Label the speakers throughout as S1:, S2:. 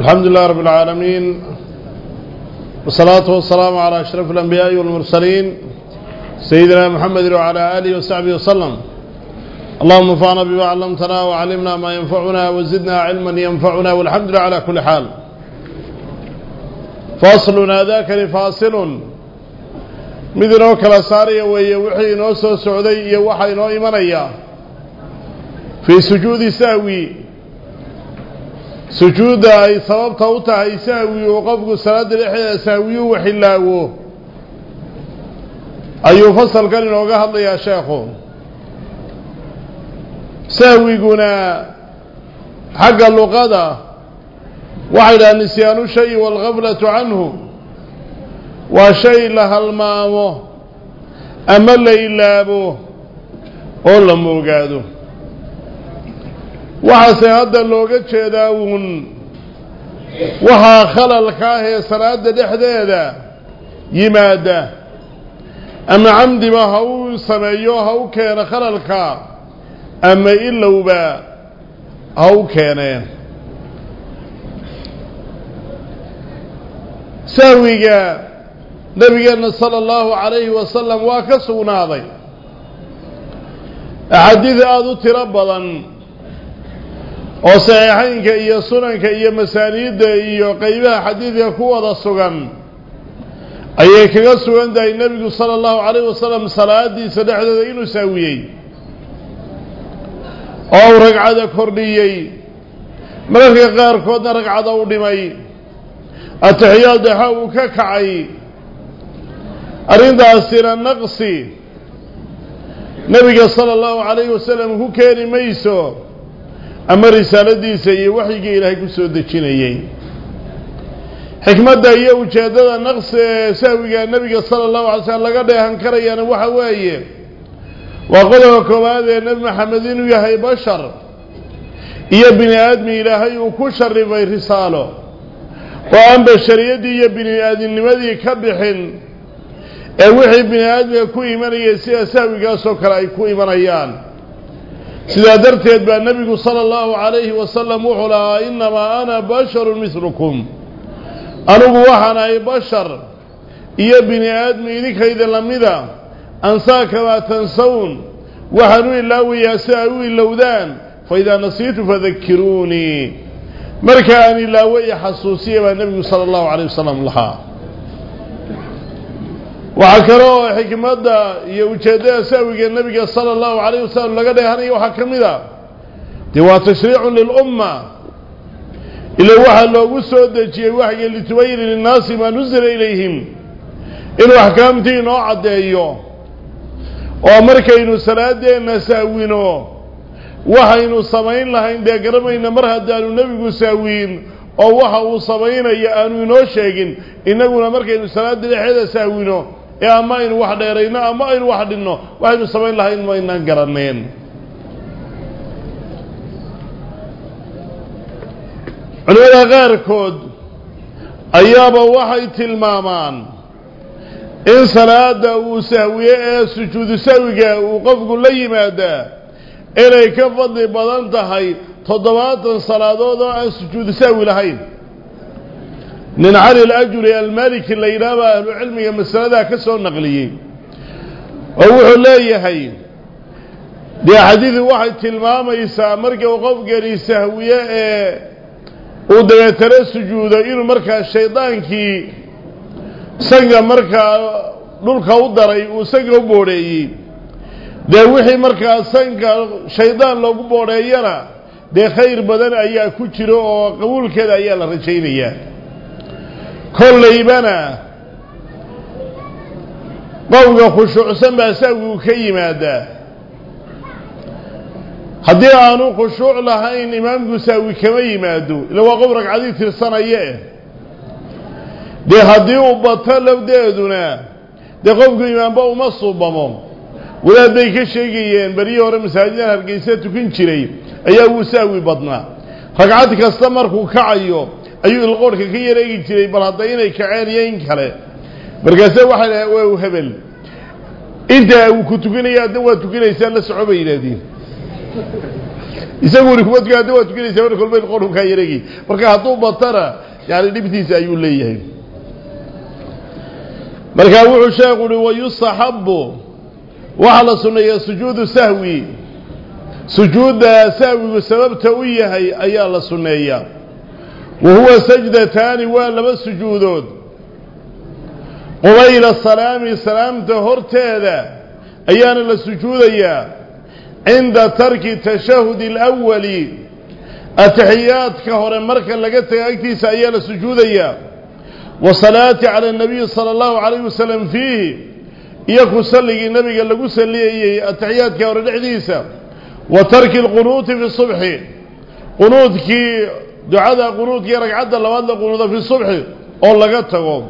S1: الحمد لله رب العالمين والصلاة والسلام على أشرف الأنبياء والمرسلين سيدنا محمد وعلى آله وصحبه وسلم. اللهم انفعنا بما علمتنا وعلمنا ما ينفعنا وزدنا علما ينفعنا والحمد لله على كل حال. فاصلنا ذاك فاصل midinoo kala saaraya weeye wixii inoo soo socday iyo waxa inoo imanaya fii sujuudi sahwi sujuudda ay sababta u tahay sahwi uu qofku salaadda dhexdeeda sahwiyuu xillaawo ayuu fasalkan inooga hadlayaa sheekhu. Sahwiguna xagga luqada waxay dhaha nisyaanu shayi waalgaflatu canhu. Waa shay la halmaamo ama la ilaabo oo la moogaado uun waxaa khalalka ah ee salaadda dhexdeeda yimaada ama camdiba ha u sameeyo ha u keeno khalalka ama ilowba ha u keeneen sahwiga nabigeenna sala allahu calayhi wasalam waa ka sugnaaday axaadiid aada u tiro badan oo saxiixaynka iyo sunanka iyo masaaniidda iyo qeybaha xadiidka ku wada sugan ayay kaga sugan tahay nebigu sala allahu calayhi wasalam salaadiisa dhexdeeda inuu saawiyey oo uu ragcada kordhiyey mararka qaarkoodna ragcada u dhimay atixiyaad dhexe uu ka kacay arrintaasina naqsi nebiga sala allahu calayhi wasalam ku keeni mayso ama risaaladiisa iyo waxyigii ilaahay ku soo dejinayey xikmadda iyo ujeeddada naqsi ee sahwiga nebiga sala allahu alay slam laga dheehan karayana waxa weeye waa qodobka koowaad ee nebi maxamed inuu yahay bashar iyo bini aadmi ilaahay uu ku sharifay risaalo. Oo aan bashariyaddii iyo bini aadamnimadii ka bixin ee wixii bini aadmiga ku imanayay sida sahwigaasoo kale ay ku imanayaan sidaa darteed baa nebigu sala allahu calayhi wasalam wuxuu lahaa innamaa ana basharun mislukum anigu waxaan ahay bashar iyo bini aadmi idinkayda lamida ansaa kamaa tansawn waxaan u ilaawayaa si ay u ilowdaan fa idaa nasiitu fadakiruunii marka aan ilaawo iyo xasuusiya baa nebigu sala allahu calayh wasalam lahaa oo xikmadda iyo ujeeddada sahwiga nebiga sala allahu calayh wasalam laga dheehanaya waxaa ka mid a dee waa tashriicun lilumma ila waxaa loogu soo dejiyey waxyiga litubayina linnaasi maa nusila ilayhim inuu axkaamtii inoo caddeeyo oo markaynu salaadeenna sahwino waxaynu samayn lahayn dee garamayna mar haddaanu nebigu sahwiin oo waxa uu samaynayo aanu inoo sheegin innaguna markaynu salaadda dhexeeda sahwino ee ama aynu wax dheerayno ama aynu wax dhinno waxaynu samayn lahayn maynaan garaneen culimada qaarkood ayaaba waxay tilmaamaan in salaada uu sahwiye ee sujuudu sahwiga uu qofku la yimaadaa inay ka fadli badan tahay toddobaatan salaadood oo aan sujuudu sahwi lahayn nin cali alajuri almaliki la yidhaahbaa ahlucilmiga masaladaa ka soo naqliyey. Oo wuxuu leeyahay dee xadiidu waxay tilmaamaysaa markii uu qofkani sahwiye ee uu dabeetana sujuudo inuu markaa shaydaankii sanka markaa dhulka u daray uu sanka u boodheeyey dee wixii markaa sanka shaydaan loogu boodheeyana dee khayr badan ayaa ku jiro oo qabuulkeeda ayaa la rajaynayaa khushuucsan baa sahwigu ka yimaadaa haddii aanu khushuuc lahayn imaamku sahwi kama yimaado ila waa qof ragcadii tirsanaya dee haddii uu bato lafdeeduna dee qofku imaamba uma suubamo wadaad bay ka sheegayeen beryihii hore masaajidan hargeysa tukan jiray ayaa wuu sahwi badnaa ragcad kasta markuu kacayo ayuu ilqoorhka ka yareegi jiray bal hadda inay kaceen iyo in kale markaase waxay dhaha waa hebel intaa uu ku tukanaya adna waa tukanaysaa la soco bay yidhaahdeen isagu uri kuma tukan hadda waa tukanaysaa mar kolba qodhunkaa yaregi marka hadduu batana yani dhibtiisa ayuu leeyahay markaa wuxuu sheekhu uhi wayustaxabu waxaa la sunneeyaa sujuudu sahwi sujuudda sahwigu sababta u yahay ayaa la sunneeyaa وهو سجدة تاني ولا بس سجودود. قبيل السلام السلام تهرت هذا أيان السجود يا عند ترك التشهد الأولي التحيات كهر مرك يا أكتي سأيان السجود يا وصلاة على النبي صلى الله عليه وسلم فيه. يكو سلق النبي قال لقو سلق التحيات كهر الحديثة وترك القنوط في الصبح. قنوط كي دعاء قنود يرجع عدا لوالد قنود في الصبح أو لقتهم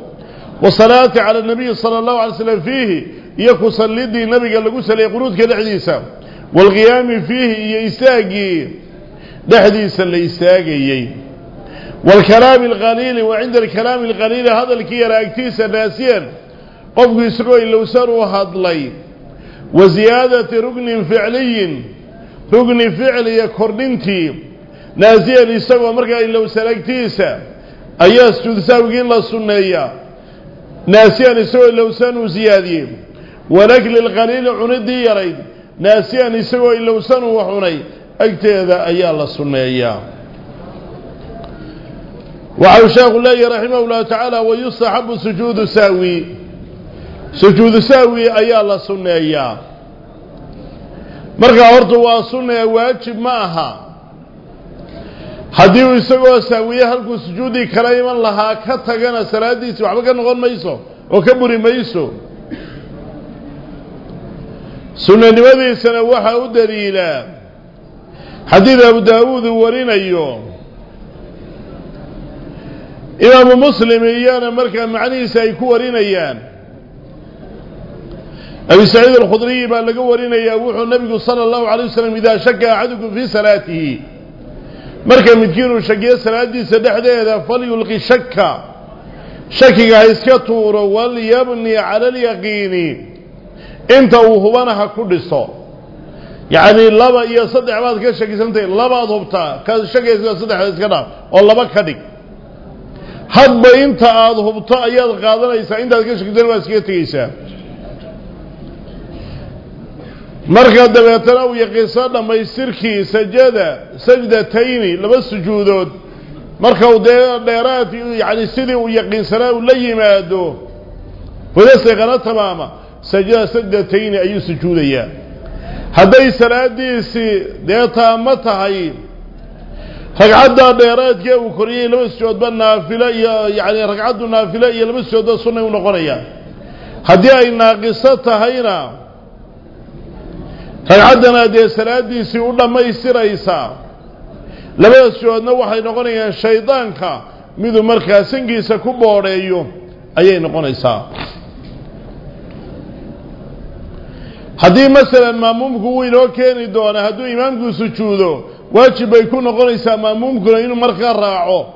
S1: وصلاة على النبي صلى الله عليه وسلم فيه يكسلدي النبي قال له سلي قنود كذا حديثا. والقيام فيه يستاجي ده حديث اللي يستاجي يي والكلام الغليل وعند الكلام الغليل هذا اللي كير أكتيس ناسيا قف يسروي لو سروا هذلي وزيادة رجن فعلي. رجن فعلي كورنتي نازيا لسوا مرقا إلا وسلقتيسا أياس جوذسا وقيل الله سنيا نازيا لسوا إلا وسنو زيادي. ولكن للغليل عندي يريد نازيا لسوا إلا وسنو وحني اكتذا أيا الله سنيا وعوشاق الله رحمه الله تعالى ويصحب سجود ساوي. سجود ساوي أيا الله سنيا مرقا أرضوا سنة واجب معها. Haddii uu isagoo sahwiye halkuu sujuudii kala iman lahaa ka tagana salaaddiisi waxba ka noqon mayso oo ka buri mayso sunnanimadiisana waxaa u daliilaa xadiid abu daawuud uu warinayo imaamu muslim iyana markaa macnihiisa ay ku warinayaan abi saciid alkhudriyi baa laga warinayaa wuxuu nabigu sala allahu alay wasalam idaa shaka axadukum fii salaatihi marka midkiinuu shakiyo salaadiisa dhexdeeda falyulqi shaka shakiga ha iska tuuro walyabni cala alyaqiini inta uu hubana ha ku dhiso yacni laba iyo saddex baad ka shakisantahay labaad hubtaa ka shakaysa saddexda iska dhaaf oo laba ka dhig hadba inta aada hubto ayaad qaadanaysaa intaad ka shakisan waad iskaga tegeysaa marka dabeetana uu yaqiinso dhammaystirkii sajada sajdatayni laba sujuudood marka uu dee dheeraad yani sidii uu yaqiinsanaa uu la yimaado fadasaqana tamaama sajada sajdatayni ayuu sujuudayaa hadday salaadiisii dee taamo tahay ragcadda dheeraadkee uu koriyey laba sujoodba naafilo iyo yani ragcaddu naafilo iyo laba sujoodba sunnay u noqonaya haddii ay naaqiso tahayna ragcaddana dee salaadiisii u dhammaystiraysaa labada sujoodna waxay noqonayaan shaydaanka. Miduu markaa sangiisa ku boodheeyo ayay noqonaysaa. Haddii masalan maamuumku wuu inoo keeni doonaa hadduu imaamku sujuudo waajib bay ku noqonaysaa maamuumkuna inuu markaa raaco.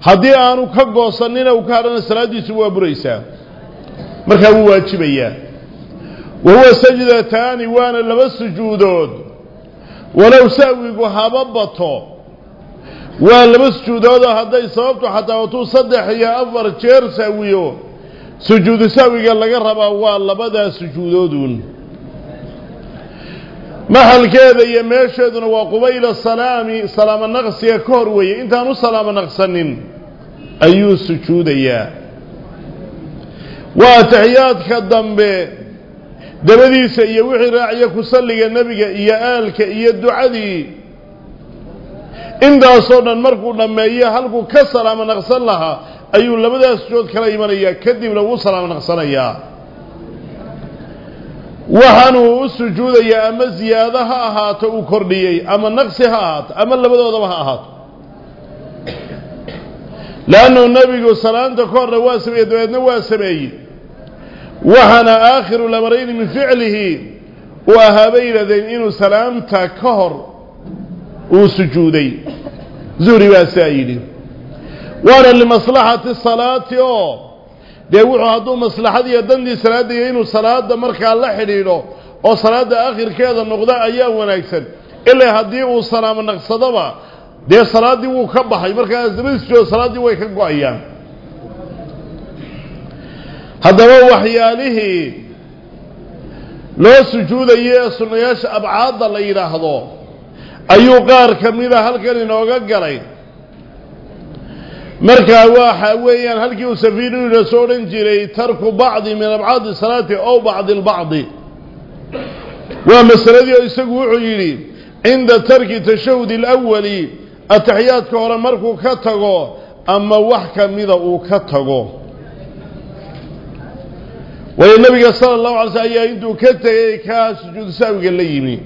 S1: Haddii aanu ka goosanina uu ka hadhana salaaddiisu waa buraysaa. Markaa wuu waajibayaa وهو سجد تاني وأنا لبس جودود ولو ساوي حببته وان لبس جودود حتى يصابته حتى وتو صدح يا أفر جير ساويه سجود ساوي قال لك الربا وان لبدا سجودودون. محل كذا يمشدنا وقبيل السلام سلام النقص يا كوروي. انت انو سلام النقصنين أيو سجود يا. وتحيات خدم به nebiga iyo aalka iyo ducadii intaasoo dhan markuu dhammeeyo halkuu ka salaamo naqsan lahaa ayuu labadaas sujood kala imanayaa kadibna wuu salaamo naqsanayaa waxaanuu u sujuudayaa ama ziyaado ha ahaato uu kordhiyey ama naqsi ha ahaato ama labadoodaba ha ahaato leannu nebigu salaanta ka horna waa sameeyey dabeedna waa sameeyey وهنا آخر الأمرين من فعله وهابي لذين إنو سلامتا كهر وسجودي. زوري واسايلي وأنا لمصلحة الصلاة ديو عادو مصلحة دي يدن دي سلاة دي إنو صلاة دا مركع اللحر إلو أو صلاة دا آخر كذا النقضاء أيام ونأكسن. إلا هديو السلام النقصة دي صلاة دي وكبحة مركع الزبس جو صلاة دي ويكبو أيام هذا هو حياله لو سجود يسو نياش أبعاد الله إله هذا. أيو قار كميرا هل كان ينوغا قرين مركا واحا ويان هل كيو سفيني رسول انجيري ترك بعض من أبعاد الصلاة أو بعض البعض. ومسر ذي يسقو عيني عند ترك تشود الأول التحيات كورا مركو كتغو. أما وحكا ميدا أو كتغو. ولي صلى الله عليه وسلم أيها إنتو كتئي كاس جود سابق الليمين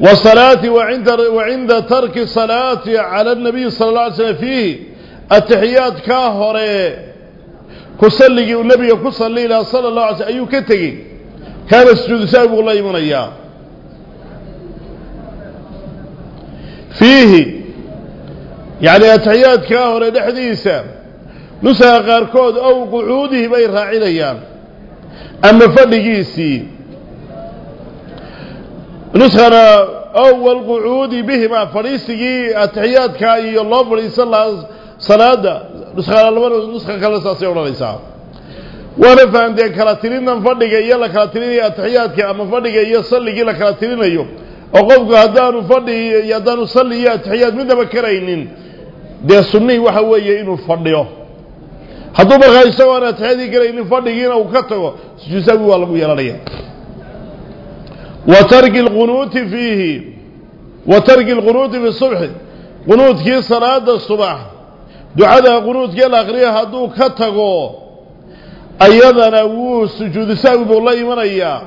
S1: وصلاة وعند, وعند ترك صلاتي على النبي صلى الله عليه وسلم فيه التحيات كاهوري كسلق النبي كسل ليلة صلى الله عليه وسلم أيها كتئي كاس جود سابق الليمين أيها فيه يعني التحيات كاهوري نحديثا ama fadhigiisii nuskana ow walqucuudi bihima fadhiisigii atixiyaadkaa iyo loo fadhiisan lahaa salaada nuskana labada nuska kale saasay odhanaysaa waana fahamtee kala tirinan fadhiga iyo la kala tirinayo atixiyaadka ama fadhiga iyo salligii la kala tirinayo oo qofku haddaanu fadhi iyo haddaanu salli iyo atixiyaad midnaba karaynin dee sunnihii waxa weeye inuu fadhiyo fadhigiina uu ka tago sujuud sahwi waa lagu yeelanaya wa tarki alqunuuti fiihi wa tarki alqunuuti fi subxi qunuudkii salaada subax ducada qunuudkii la akriya hadduu ka tago ayadana wuu sujuudu sahwi buu la imanayaa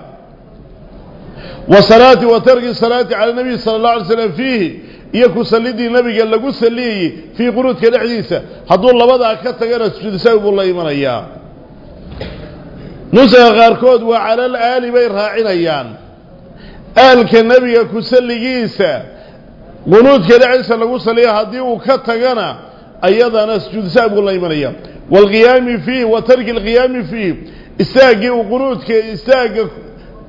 S1: wa salaati wa tarki salaati cala nabiy sala allahu alay slam fiihi iyo ku sallidii nabiga lagu salliyayey fii qunuudka dhexdiisa hadduu labadaa ka tagana sujuudu sahwi buu la imanayaa nusaga qaarkood waa calal aali bay raacinayaan aalka nebiga ku salligiisa qunuudka dhexdiisa lagu salliya haddii uu ka tagana ayadana sujuudu sahwi buu la imanaya waalqiyaami fiihi wa tarki alqiyaami fiihi istaaggii uu qunuudka istaagga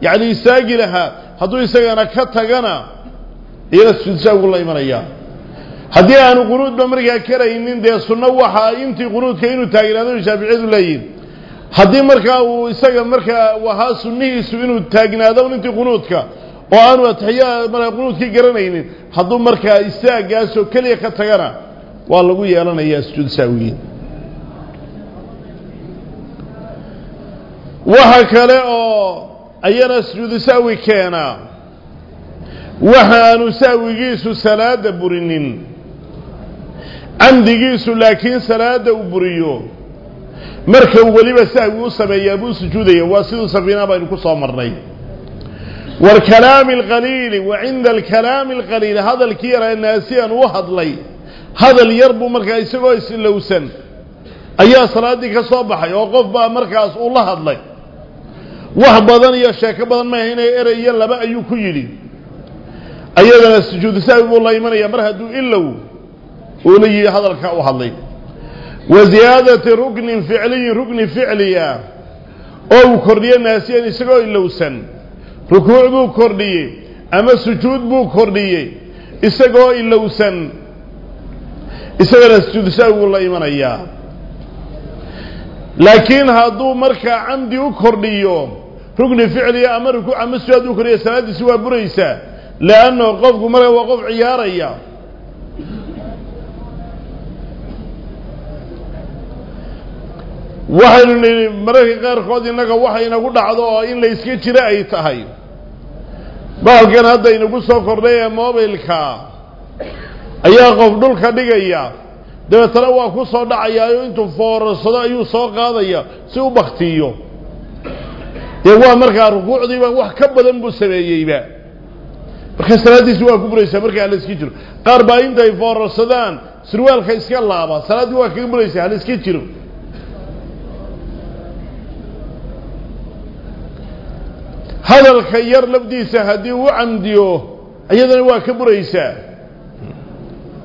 S1: yacni istaagi lahaa hadduu isagana ka tagana sahwi buu la imanayaa haddii aanu qunuudba markaa karaynin dee sunno waxaa intii qunuudka inuu taagnaado shaaficiyadu leeyihin haddii markaa uu isaga markaa ahaa sunnihiisu inuu taagnaado intii qunuudka oo aanu atixiyaa markaa qunuudkii garanaynin hadduu markaa istaaggaasoo keliya ka tagana waa lagu yeelanayaa sujuud sahwigii waxa kale oo ayana sujuudu sahwi keenaa وهان ساويجيس سلاة برنين عندجيس لكن سلاة بريو مركب وليب ساوي سمي يبو سجودي واسد سفينة بينكو صامرني والكلام الغليل وعند الكلام الغليل هذا الكير الناسي أن وحد لي هذا اليرب مركيس قيس اللوسن أي صلاتك صباح يوقف بقى مركز الله هذا لي وحبا يا شاك بذن ما هنا إيري يلا بقى يكو يلي ayadana sujuudu sahwi buu la imanaya mar hadduu ilow uu la yidhi hadalka u hadlay wa ziyaadati ruknin ficliyin rukni ficliya oo uu kordhiyo naasiyan isagoo ilowsan rukuuc buu kordhiyey ama sujuud buu kordhiyey isagoo ilowsan isagana sujuudu sahwi buu la imanayaa laakiin hadduu markaa camdi u kordhiyo rukni ficliya ama rukuuc ama sujuud u kordhiya salaaddiisi waa buraysaa leanno qofku markaa waa qof ciyaaraya waxaynu nidhi mararka qaarkood innaga waxa inagu dhacdo oo in la yska jiro ay tahay baalkan hadda inagu soo kordhay ee mobilka ayaa qof dhulka dhigaya dabeetana waa ku soo dhacayaayo intuu foorarsado ayuu soo qaadaya si u baktiyo dee waa markaa rukuucdiiba wax ka badan buu sameeyeyba markaa salaaddiisi waa ku buraysaa marka hala iska jiro qaar baa intay foorarsadaan surwaalka iska laaba salaaddii waa kaga buraysaa hala iska jiro hadalka yar lafdiisa haddii uu camdiyo iyadana waa ka buraysaa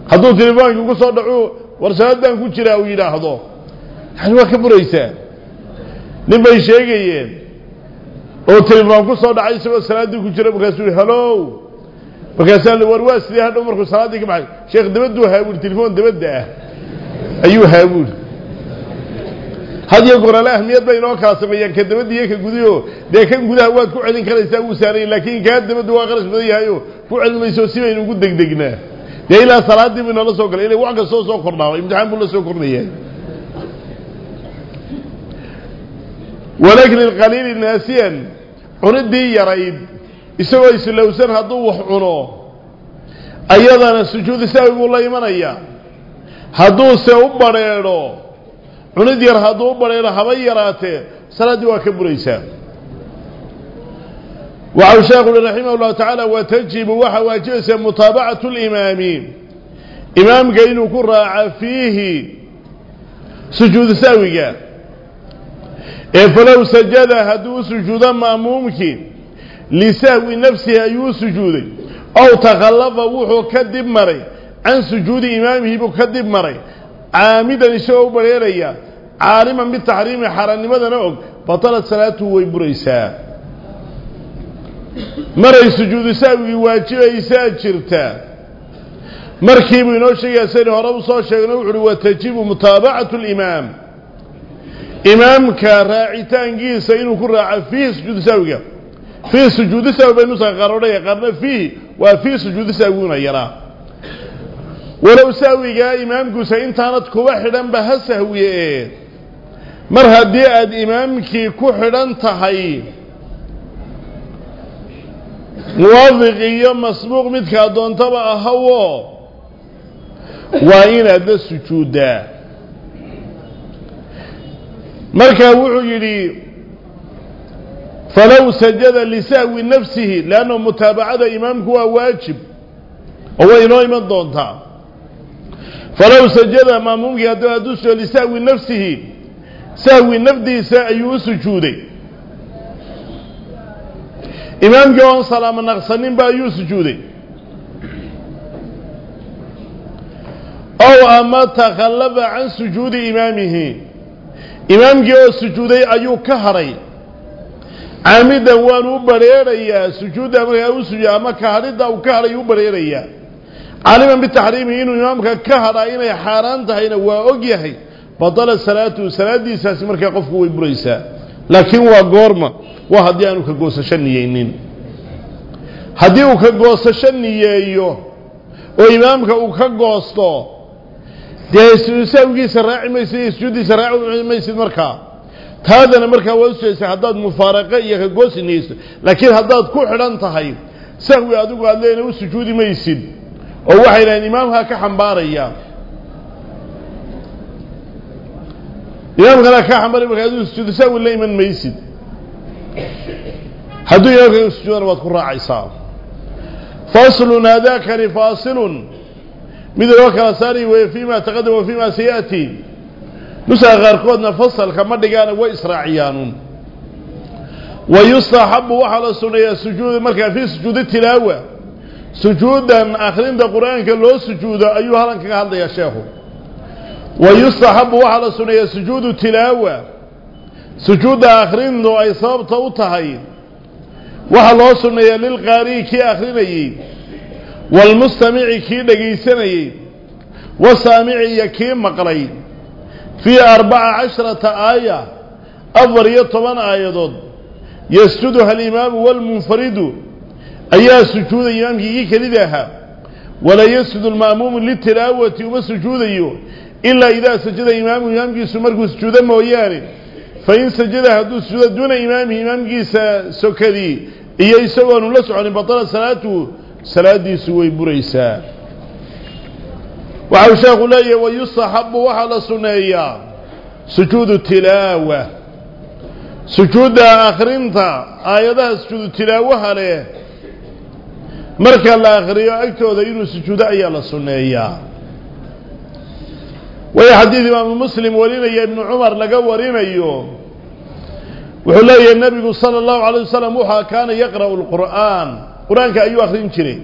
S1: hadduu telefoonka ku soo dhacu war salaadaan ku jiraa uu yidhaahdo yani waa ka buraysaa nin bay sheegayeen oo telefoon ku soo dhacay isagoo salaaddii ku jira markaasuu yihi hallow وكاسان الورواس ليها الأمر صلاة ديك معي. شيخ دبدو هابول تليفون دبدو أيو هابول هذه القرى لها أهمية بين وكاسم. يعني كدبدو يكا قدو لكن قدو هوا كوعدين كلا يساو ساري لكن كاد دبدو واغرش مدي هايو. كوعد ما يسو سيما ينقود دك دكنا دي إلا صلاة دي من الله سوكرا إلا وعقا سو سوكرنا. وإمتحان بولا سوكرنا ولكن القليل الناسيا عرد دي يا رايد isagoo islowsan hadduu wax cuno ayadana sujuudi sahwi buu la imanaya hadduuse u badrheedho cunid yar hadduu u badrheedho haba yaraatee salaaddii waa ka buraysaa waxau sheekhu uhi raximah llahu tacaala watajibu waxaa waajibaysaa mutaabacatu limaami imaamka inuu ku raaca fiihi sujuudu sahwiga ee falow sajada hadduu u sujuudo ma'muumkii لساوي نفسه أيو سجودي أو تغلب وحو كذب مري. عن سجود إمامه بكذب مري. عامدا لشعب بريريا. عالما بالتحريم حراني ماذا نعوك بطلت سلاته ويبريسا. مري سجود ساوي واجب إيسا جرتا. مركب نوشي يا سيدي ورب صوشي نوحر وتجيب متابعة الإمام. إمام كراعي تانجي إنه كراعي فيه سجود ساوي. في سجود سهو بنسخ قرونه قرن فيه وفي سجود سهونا يرى. ولو سهوغا امامك سينتانت كوبا خدان با سهويه mar haddii aad imaamkii ku xidhan tahay muwaafiq iyo masbuuq midkaa doontaba ahawo waa inaadna sujuuddaa markaa wuxuu yidhi فلو سجد لساوي نفسه لأنه متابعة إمامك هو واجب. هو إنه إمام دونتا فلو سجد أمامك يدوسه لساوي نفسه ساوي نفدي سأيو سجودي إمام جوان سلام نقصنين بأيو سجودي أو أما تغلب عن سجود إمامه. إمام جوان سجودي أيو كهرين caamidan waanu u barheerayaa sujuudda markaa u sujuud ama ka hadhidda uu ka hadhay u barheerayaa caaliman bitaxriimi inuu imaamka ka hadhaa inay xaaraan tahayna waa og yahay. Badala salaatuhu salaaddiisaasi markaa qofku way buraysaa. Laakiin waa goorma waa haddii aanu ka goosasho niyeynin. Haddii uu ka goosasho niyeeyo oo imaamka uu ka goosto dee sahwigiisa raaci maysid iyo sujuuddiisa raaci maysid markaa هذا المرك وسوس هذا مفارقة يخجوس نيس. لكن هذا كحران تهاي. سهو يادوك علينا سجود ما يصير أو واحد الإمام هك حمبار أيام يوم غلا كحمبار يخجوس سجود سهو اللي من ما يصير هذا يخجوس سجود ربط كرة عصام فاصل هذا كان فاصل مثل وكرا ساري وفيما تقدم وفيما سيأتي. مسا غاركودنا فصل كما دغانا و اسرائيلون ويصحب وحل سنيا سجود مركا في سجود التلاوه سجودا اخرين ده قرآن لو سجود ايو هلنكا هاد يا شيخ ويصحب وحل سنيا سجود التلاوه سجود اخرين نو اي صابته أو تهي وحل سنيا للقاري كي اخريني والمستمع كي دغيسنيه وسامعي كي مقلين في أربع عشرة آية أفر يطبان آية ضد. يسجدها الإمام والمنفرد. أي سجود الإمام كذبها ولا يسجد المأموم للتلاوة وما سجود إلا إذا سجد الإمام الإمام يسمرك سجودا موياري يعني. فإن سجدها دو سجود دون إمام الإمام سكري. إيه يسوى أنه لسعني بطل صلاته. صلاة دي سوى بريسان وعوشيخ لي ويصحب وحل سنية. سجود التلاوة. سجود آخرين آياتها سجود التلاوة عليه مركا الآخرية أكتو ذا إنو سجود أي على سنية. وهي حديث إمام المسلم ولينا يا ابن عمر لقوا لقوارين أيوم وحلية النبي صلى الله عليه وسلم وحا كان يقرأ القرآن. قرآن كأيو آخرين شريه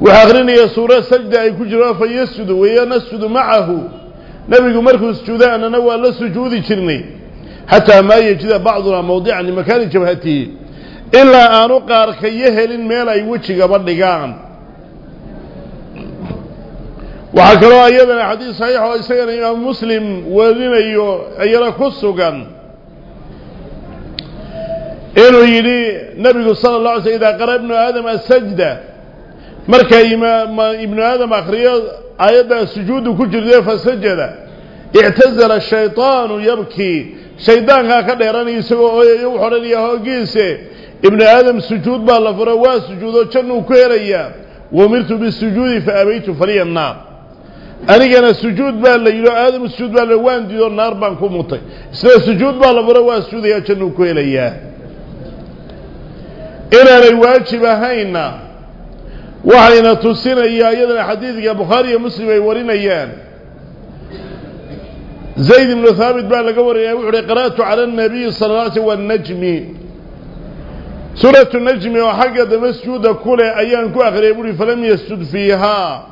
S1: وأغرني سورة سجدة كجرا فيسجد ويا نسجد معه. نبي مركز سجودا أنا نوى لسجود كرني حتى ما يجد بعضنا موضع لمكان جبهته. إلا أنقى ركيه لين ميلا يوتش قبل نجام وحكرا أيضا حديث صحيح وإسان إمام مسلم وذين أيو أيرا كسوكا إنه يلي نبي صلى الله عليه وسلم إذا قربنا آدم السجدة marka ibnu aadam akriyo aayaddaa sujuudu ku jirta fasajada ictazala shayطaanu yabkii shaydaankaa ka dheeranaya isagoo ooyayo wuxu odhanaya hoogiise ibnu aadam sujuud baa la furo waa sujuudo jannuu ku helayaa wamirtu bisujuudi faabaytu faliya naar anigana sujuud baa la yidhi aadam sujuud baa la waan diido naar baan ku mutay isna sujuud baa la furo waa sujuudayaa jannuu ku helayaa inaanay waajib ahaynna وحينا تسين إياه يدنا حديثك يا بخاري مسلم يورينا إياه زيد بن ثابت بقى لقوري يوحي قرأت على النبي صلى الله عليه والنجم. سورة النجم وحقد مسجود كل أيان كأغريبوني فلم يسجد فيها.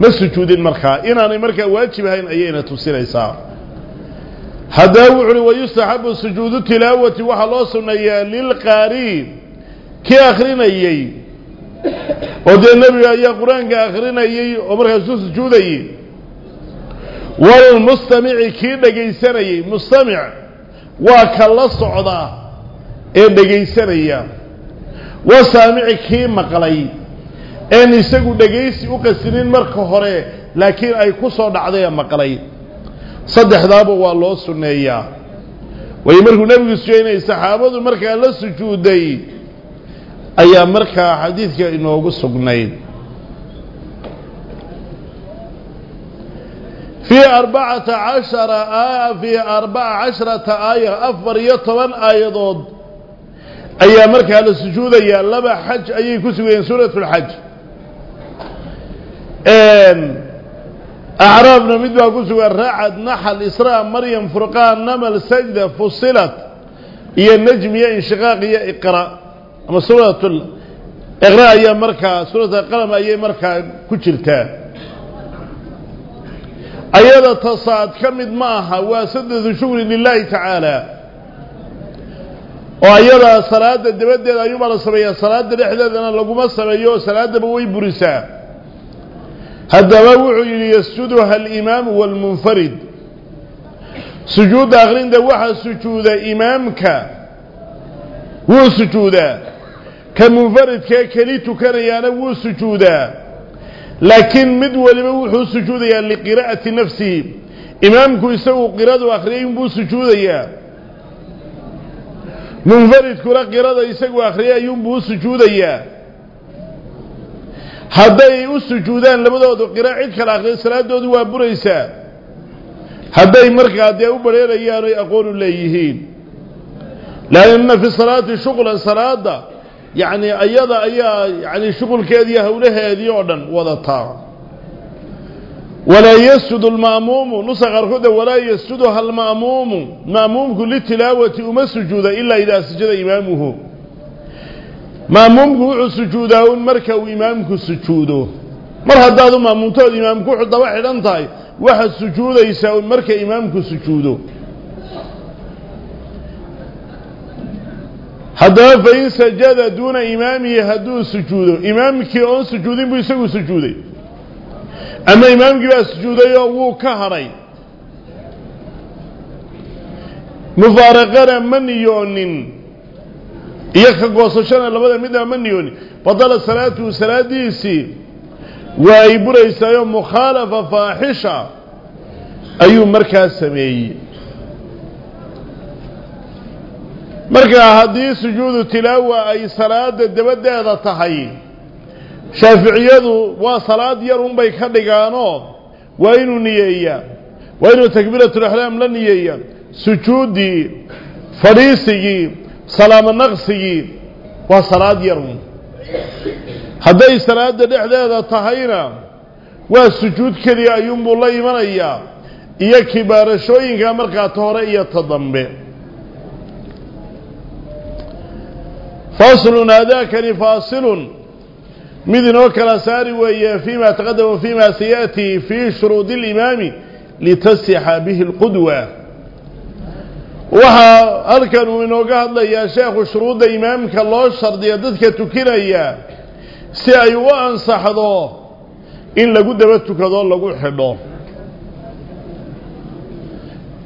S1: مسجود المركة؟ إن أنا مركة واجب هاي أيان تسين إياه هذا ويستحب السجود تلاوة وحلوصنا للقارين. كأخرين أيان oo dee nebiga ayaa qur'aanka akhrinayey oo markaasuu sujuudayey walmustamici kii dhegaysanayey mustamic waa ka la socda ee dhegaysanaya. Wasaamici kii maqlay een isagu dhegaysi u qasinin marka hore laakiin ay ku soo dhacday ee maqlay. Saddexdaaba waa loo sunneeyaa. Waayo markuu nebigu sujuudaynayay saxaabadu markaa la sujuuday ayaa markaa إنه inoogu sugnayd. في أربعة عشر آية في أربعة عشرة آية أفر يطوان آية ضد أي أمرك على السجود أي لبا حج أي كسوين سورة الحج إن أعرابنا مدوى كسوى الرعد نحل إسراء مريم فرقان نمل سجدة فصلت يا النجم يا انشقاق يا إقرأ أما سورة الإغراء هي مركة سورة القلم هي مركا كتلتا أيضا تصاد كمد ماها وسدد شغل لله تعالى. وأيضا صلاة الدبادة لا يمر سبيا صلاة الإحلاة لنا لقم السبيا وصلاة بوي برساء هذا وعي ليسجدها الإمام والمنفرد. سجود أغرين دوحة سجود إمامك. هو سجوده كمنفرد كأكلي تكري أنا وسجودا. لكن مدول ما هو سجودا يعني لقراءة نفسه كو يسوي قراءة وآخرين بو سجودا منفرد كرا قراءة يسوي وآخرين يوم بو سجودا هذا هو سجودا لما دعوه قراءة كلا آخرين سلاة دعوه وابريسا. هذا هو هذا هو بريرا يا ري أقول ليهين. لأن في صلاة شغلا صلاة يعني أيضا أي يعني شغل كذي هوله هذي أيضا وضطاع ولا يسجد المأموم نصغر خده ولا يسجدها المأموم. مأموم كل التلاوة وما سجود إلا إذا سجد إمامه. مأموم كل سجود أون مركو إمام كل سجود مرها دادو مأموم تود إمام كل واحد أنطاي واحد سجود يساوي مركو إمام كل سجود duuna imaamihi hadduu sujuudo imaamkii oon sujuudin buu isagu sujuuday ama imaamkii baa sujuuday oo wuu ka hadhay mufaaraqana ma niyoonin iyo ka goosashana labada midnaba ma niyoonin badala salaatuhu salaadiisii waa ay buraysaayoo mukhaalafa faaxisha ayuu markaa sameeyey markaa haddii sujuudu tilaawa ay salaada dabadeeda tahay shaaficiyadu waa salaad yar unbay ka dhigaanoo waa inuu niyeeyaa waa inuu takbiiratulixraam la niyeeyaa sujuuddii fadhiisigii salaamo naqsigii waa salaad yar un hadday salaada dhexdeeda tahayna waa sujuud keliya ayuunbuu la imanayaa iyo kibaarashooyinka markaa ta hore iyo ta dambe فاصل هذاك لفاصل. مذن وكلا ساري فيما تقدم فيما سيأتي في شروط الإمام لتسح به القدوة. وها أركان من وقه الله يا شيخ شروط إمامك الله الشرد يددك تكريا سيأيوا أنصح ذا إن لقد بدتك ذا لقو حبا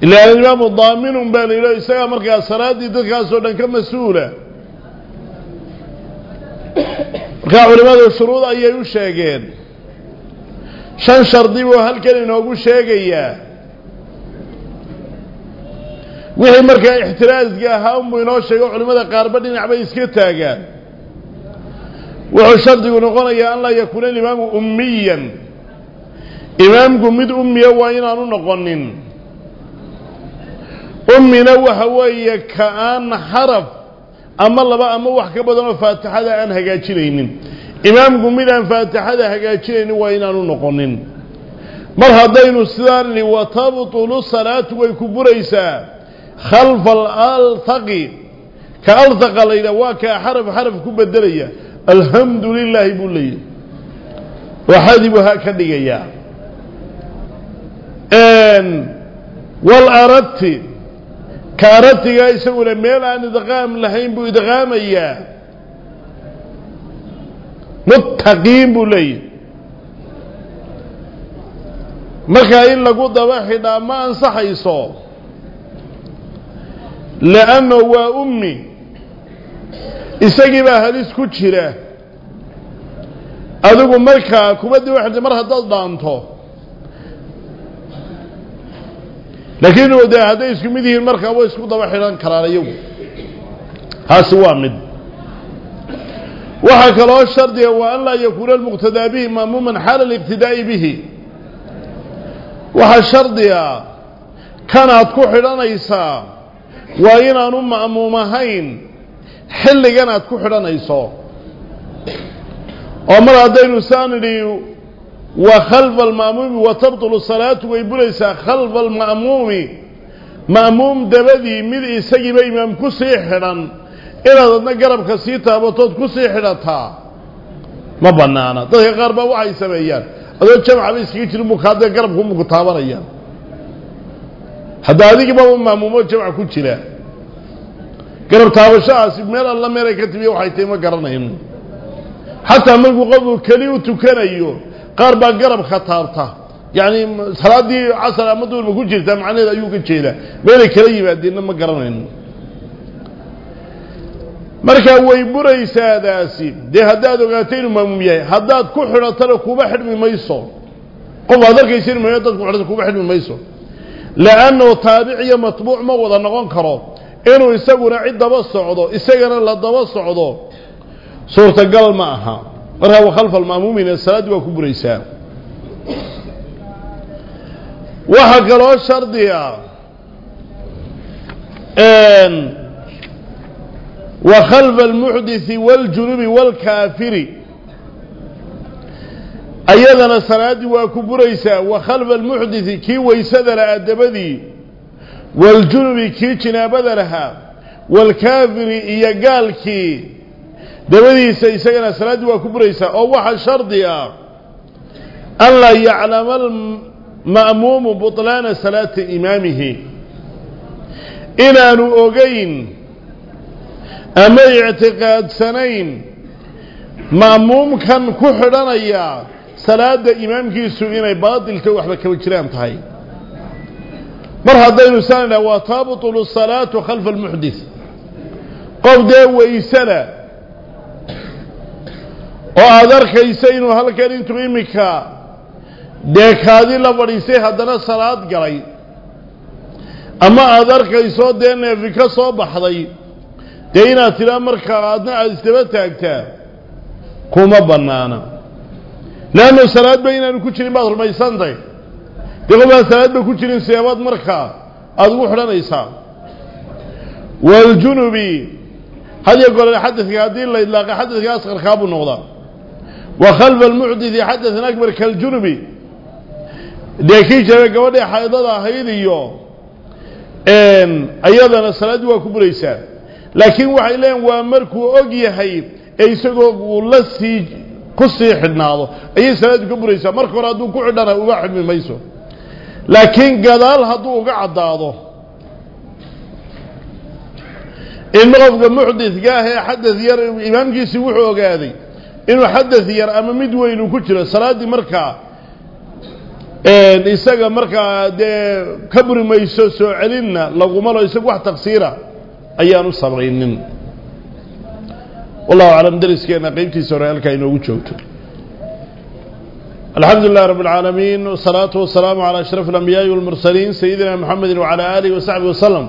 S1: إلا الإمام الضامن بل إلا إساء مركز سرادي تدك أسودا كمسؤولة markaa culimmadu shuruud ayay u sheegeen. Shan shardi buu halkan inoogu sheegayaa. Wixii markaa ixtiraasga ahaa unbuu inoo sheego culimmada qaarba dhinac bay iska taagaan. Wuxuu shardigu noqonayaa an laa yakuuna alimaamu ummiyan. Imaamku mid ummiya waa inaanu noqonin. Ummina waxa weeye ka aan xaraf أما الله بقى موح كبدا فاتح هذا أنها جاتشينين إمام قميلا فاتح هذا هجاتشينين وإنان نقنين. مرها دين السدار لوطبطل الصلاة ويكبريسا خلف الألتقي. كألتقى ليلة وكا حرف حرف كبدلية الحمد لله بولي. وحذبها كدقيا إن والأردت ka arabtigaa isaguna meel aan idqaam lahayn buu idqaamayaa muttaqiin buu leeyahy markaa in lagu daba xidhaa ma ansaxayso. Leanno waa ummi. Isagii baa halis ku jira. Adigu markaa daba xidha mar haddaad dhaanto لكن هذا هذا يسكن مديه المركب ويسكن ضوء حيران كرار يوم. ها سوى مد وحكى الله الشرد يوى أن لا يكون المقتدى به ماموما حال الابتداء به. وحى الشرد يا كان أتكو حيران إيسا وإن أنم أموما هين حل لغان أتكو حيران إيسا. أمر هذا الإنسان ليه idhi wa khalfa alma'muumi wa tabtulu salaatu way buraysaa khalfa alma'muumi ma'muum dabadii mid isagiiba imaam ku sii xidhan inaad adna garabka sii taabatood ku sii xidhataa ma bannaana dadka qaar baa waxay sameeyaan adoo jamcaba iskaga jirin buu kaadee garabku muku taabanayaan hadda adigibaba ma'muumo jamc ku jira garab taabashahaasi meel alla meelay ka timiya qaar baa garabka taabta. Yacni salaaddii casar ama duurma ku jirtaa macnaheed ayuu ka jeedaa. Meelay kala yimaadeenna ma garanayno. Markaa way buraysaadaasi dee haddaad ogaato inuu maamuum yahay haddaad ku xidhatana kuba xidhmi mayso. Qof aad arkaysa inu dad ku xidhata kuba xidhmi mayso. Le'anno taabic iyo matbuuc ma wada noqon karo. Inuu isaguna cid daba socdo isagana la daba socdo. Suurtagal ma aha markaa wa khalfa alma'muumiina salaaddii waa ku buraysaa waxaa kaloo shardiga wa khalfa almuxditثi wاljunubi wاlkaafiri ayadana salaaddii waa ku buraysaa wa khalfa almuxdiثi kii waysada lahaa dabadii wاljunubi kii jinaabada lahaa wاlkaafiri iyo gaalkii dabadiisa isagana salaaddii waa ku buraysaa oo waxaa shardi ah an laa yaclama alma'muumu buطlaana salaati imaamihi inaanu ogeyn ama ictiqaadsanayn ma'muumkan ku xidhanaya salaadda imaamkiisu inay baatilka waxba kaba jiraan tahay mar haddaynu saanidha waa taabutulu salaatu khalfa almuxdis qof dee waysana oo aada arkaysa inuu halkan intuu iminka dee kaadi la fadhiistay haddana salaad galay ama aada arkayso dee neefi ka soo baxday dee inaad tidhaa markaa aadna aada isdaba taagtaa kuma bannaana leannu salaadba inaanu ku jirin baad rumaysantahy dee qofaan salaadba ku jirin seebaad markaa aada ugu xidhanaysaa waaljunubi hadiyo golole xadadka haddii la idlaaqay xadadka asqarkaa buu noqdaa wa khalfa almuxdidi xadadan akbar kaljunubi. Dee kii jabay gabadhii xaydada ahayd iyo ayadana salaaddii waa ku buraysaa. Laakiin waxay leeyiin waa markuu og yahay ee isagoo uu la sii ku sii xidhnaado ayay salaaddu ka buraysaa. Marka hore hadduu ku xidhana uga xidhmi mayso. Laakiin gadaal hadduu uga caddaado in muxdidka ah ee xadad yar imaamkiisii wuxuu ogaaday inuu xadad yar ama mid weyn uu ku jiro salaaddii markaa isaga markaa dee ka buri mayso soo celinna laguma lo isagu wax taqsiira ayaanu samaynin wallahu aclam dariskeena qeybtiisa hore halkaa inoogu joogto الحمد لله رب العالمين والصلاة والسلام على أشرف الأنبياء والمرسلين سيدنا محمد وعلى آله وصحبه وسلم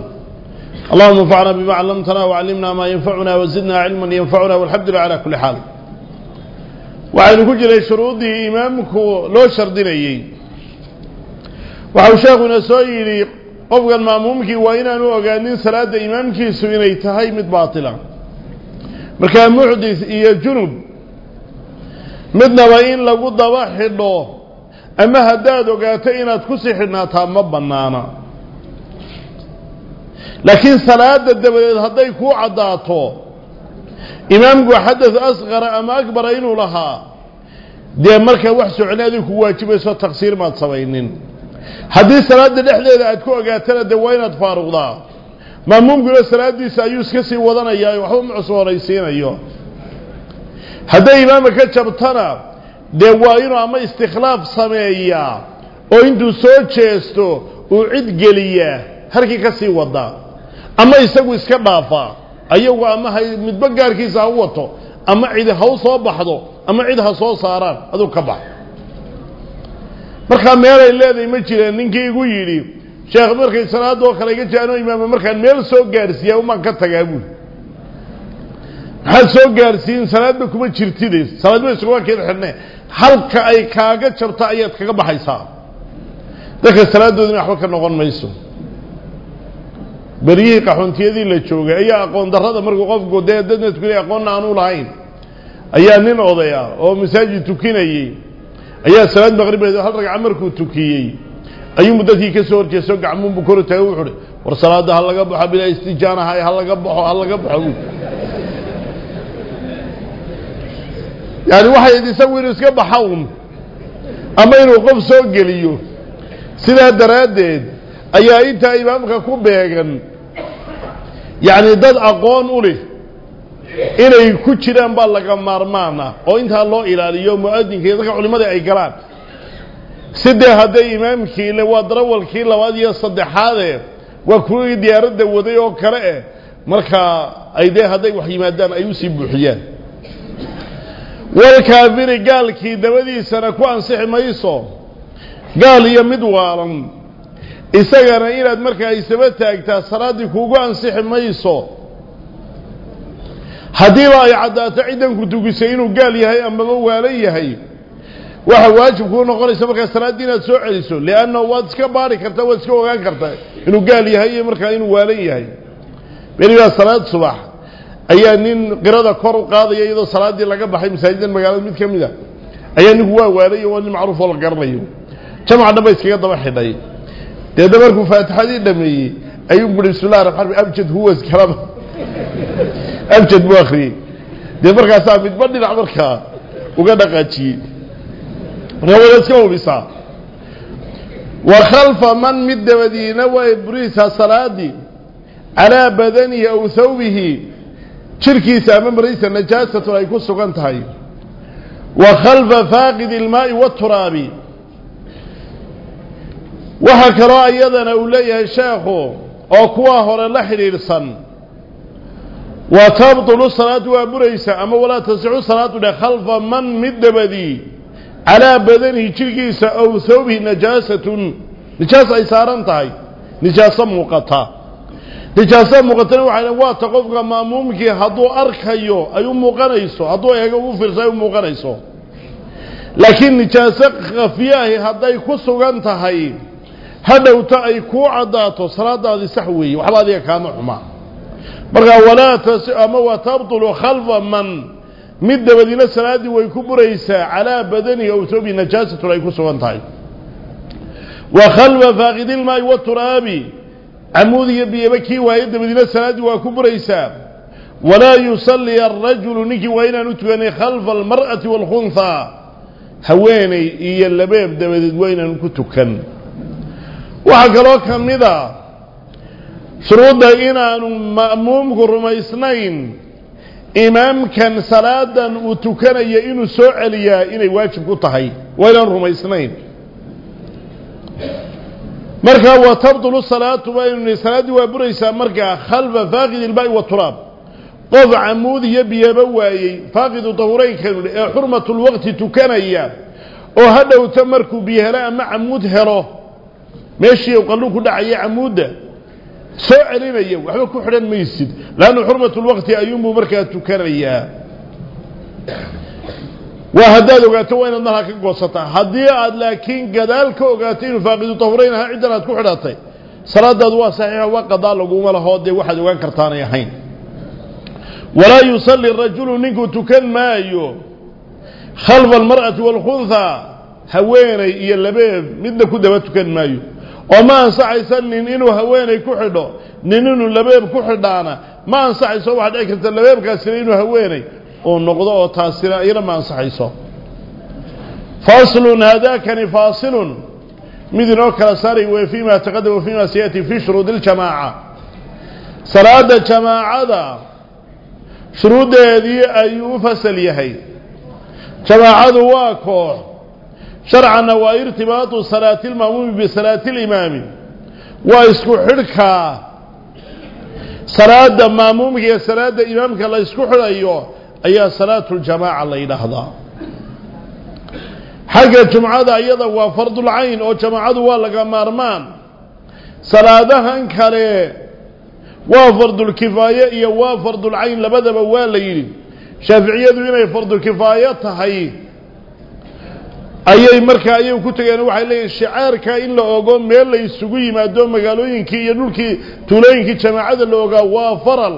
S1: اللهم انفعنا بما علمتنا وعلمنا ما ينفعنا وزدنا علما ينفعنا والحمد لله على كل وعن كجل شروطي إمامك لو شرديني وحو شيخنا سويري قفق المامومك وإن أنه أغانين صلاة إمامك سويني تهي مد باطلا مركان محدث إيا جنوب midnaba in lagu daba xidho ama haddaad ogaato inaad ku sii xidhnaataa ma bannaana laakiin salaada dabadeed hadday kuu caddaato imaamku xadad asqara ama akbara inuu lahaa. Dee markaa wax socon adig ku waajibayso taqsiir maad samaynin. Haddii salaada dhexdeeda aad ku ogaatana dee waa inaad faaruqdaa maamuumkuna salaadiisa ayuu iska sii wadanayaa waxba ma cusboonaysiinayo hadday imaamka ka jabtana dee waa inuu ama istikhlaaf sameeyaa oo intuu soo jeesto uu cid geliyaa halkii ka sii wadaa ama isagu iska dhaafaa ayagu ama ha midba gaarkiisa ha u wato ama cid ha u soo baxdo ama cid ha soo saaraan aduu ka bax markaa meelay leedahay ma jireen ninkii igu yidhi sheekh markay salaadoo kale iga jaanoo imaama markaan meel soo gaarsiiyaa umaan ka tagaa buuli maxaad soo gaarsiin salaadba kuma jirtide salaadba isuguma keeda xidhne halka ay kaaga jabta ayaad kaga baxaysaa dadka salaadoodina waxba ka noqon mayso beryihii qaxoontiyadii la joogay ayaa aqoon darrada markuu qofku dee dadna tukanay aqoonna aanu lahayn. Ayaa nin odaya oo masaajid tukinayey. Ayaa salaad maqribeed hal ragca markuu tukiyey. Ayuunbu dadkii ka soo horjeeso gacmuunbu kor taagay wuxu uhi war salaadda ha laga baxo bilaa istijaanaha ha laga baxo ha laga baxo. Yani waxay isagu inuu iska baxa un ama inuu qof soo geliyo. Sidaa daraaddeed ayaa intaa imaamka ku beegan yacni dad aqoon u leh inay ku jiraan baa laga maarmaan ah oo intaa loo ilaaliyo mu'adinka iyo dadka culimadii ay galaan. Sidee hadday imaamkii le waa darawalkii labaad iyo saddexaade waa kuwii diyaaradda waday oo kale eh markaa ay dee hadday wax yimaadaan ay u sii buuxiyaan. Walkaafiri gaalkii dabadiisana ku ansixi mayso gaal iyo mid waalan isagana inaad markaa isaba taagtaa salaaddii kuugu ansixi mayso. Haddiiba ay caddaato ciddan ku tugisay inuu gaal yahay amaba waalan yahay waxa waajib kuu noqonaysa markaa salaaddii inaad soo celiso lianna waad iska baari kartaa waad iska ogaan kartaa inuu gaal yahay iyo markaa inuu waalan yahay. Berigaa salaad subax. Ayaa nin qirada kor u qaadaya iyadoo salaaddii laga baxay masaajidan magaalada mid ka mid a ayaa ninku waa waalay waa nin macruuf oo la garanayo. Jamaca dhan ba iskaga daba xidhay deedna markuu faatixadii dhameeyey ayuu buri bismillahi raxiim abjad huwas kalaba abjad buu akriyey dee markaasaa midba dhinac markaa uga dhaqaajiyey. Markaa wada iska hubisaa wa khalfa man mid dabadiina way burisaa salaadii calaa badanihi aw thawbihi. Jirkiisa ama maraysa najaasatun ay ku sugan tahay. Wa khalfa faaqidi ilmaa'i waaturaabi waxaa kaloo iyadana uu leeyahay sheekhu oo kuwa hore la xidhiidhsan. Wa tabtulu salaatu waa buraysa ama walaa tasixu salaatu dheh khalfa man mid dabadii calaa badanihi jirkiisa aw thawbihi najaasatun. Nijaas ay saaran tahay. Nijaaso muuqata. Nijaaso muuqatana waxay waa ta qofka maamuumkii hadduu arkayo ay u muuqanayso hadduu eego u fiirsa ay u muuqanayso. Laakiin nijaaso khafiyaahi hadday ku sugan tahay هذا وتأي كوع ذاته صلاد هذه سحوي وحلاذي كان عمام برجع ولا تسأم وتبطل خلف من مد بدين صلاد ويكبر يسا على بدني أو تبي نجاسة ولا يكون سوانتاي وخلف فاقد الماء والترابي عمودي يبكي ويد بدين صلاد ويكبر يسا ولا يصلي الرجل نجي وين نتواني خلف المرأة والخنثى. هواني إيا اللبيب دمدد وين نكتو كن وحكالو كمدا شروط دا إنا أنو مأموم قرم إثنين إمام كان صلاة وتكن يئن سوء عليا إني واجب قطعي وإلى رم إثنين مركا وتبطل الصلاة وإن الصلاة وبريسا مركا خلف فاقد الباء والتراب قض عمود يبي يبوي فاقد طهوريك حرمة الوقت تكن يا وهذا تمرك بهلا مع عمود هره ماشي وقالوا كده عيا عمودة. سوء علينا يوم. وحبا كحران ميسد. لأن حرمة الوقت أيوم ومركة تكريا وهذا لغاته وين أنها كقوصتا هذا لكن قدالك وقاتين فاقدوا طهورين ها عندنا كحراتي صلاة دواء صحيحة وقضاء لقوم له هودي واحد وان كرتان يحين ولا يصلي الرجل نيكو تكن ما أيو خلف المرأة والخنثة هويني إيا اللباب مدنا كده ما تكن وما سعيسا نينو هويني كحدو نينو اللبيب كحدانا ما سعيسا واحد اللباب اللبيب كاسرينو هويني. ونقضوه تاسرا إلى ما سعيسا فاصل هذا كان فاصل مذن اوكرا ساري وفيما تقدم وفيما سيأتي في شرود الجماعة. صلاة الجماعة شرود هذه أيو فسليهي جماعة واكور شرعنا وارتباط صلاة المأموم بصلاة الإمام. وإسكو حركة. صلاة المأموم هي صلاة الإمام كلا إسكو حركة أيوه. أيها أي صلاة الجماعة اللي لحظة حقا جمعة أيضا وفرض العين أو جمعة ولقا مارمان. صلاة هنكري. وفرض الكفاية وفرض العين لبدأ بوالي. شافعية ذوينة فرض الكفاية تحييه ayay markaa ayay ku tegeen waxay leeyihin shicaarka in la ogo meel la isugu yimaado magaalooyinkii iyo dhulkii tuulooyinkii jamaacada la ogaa waa faral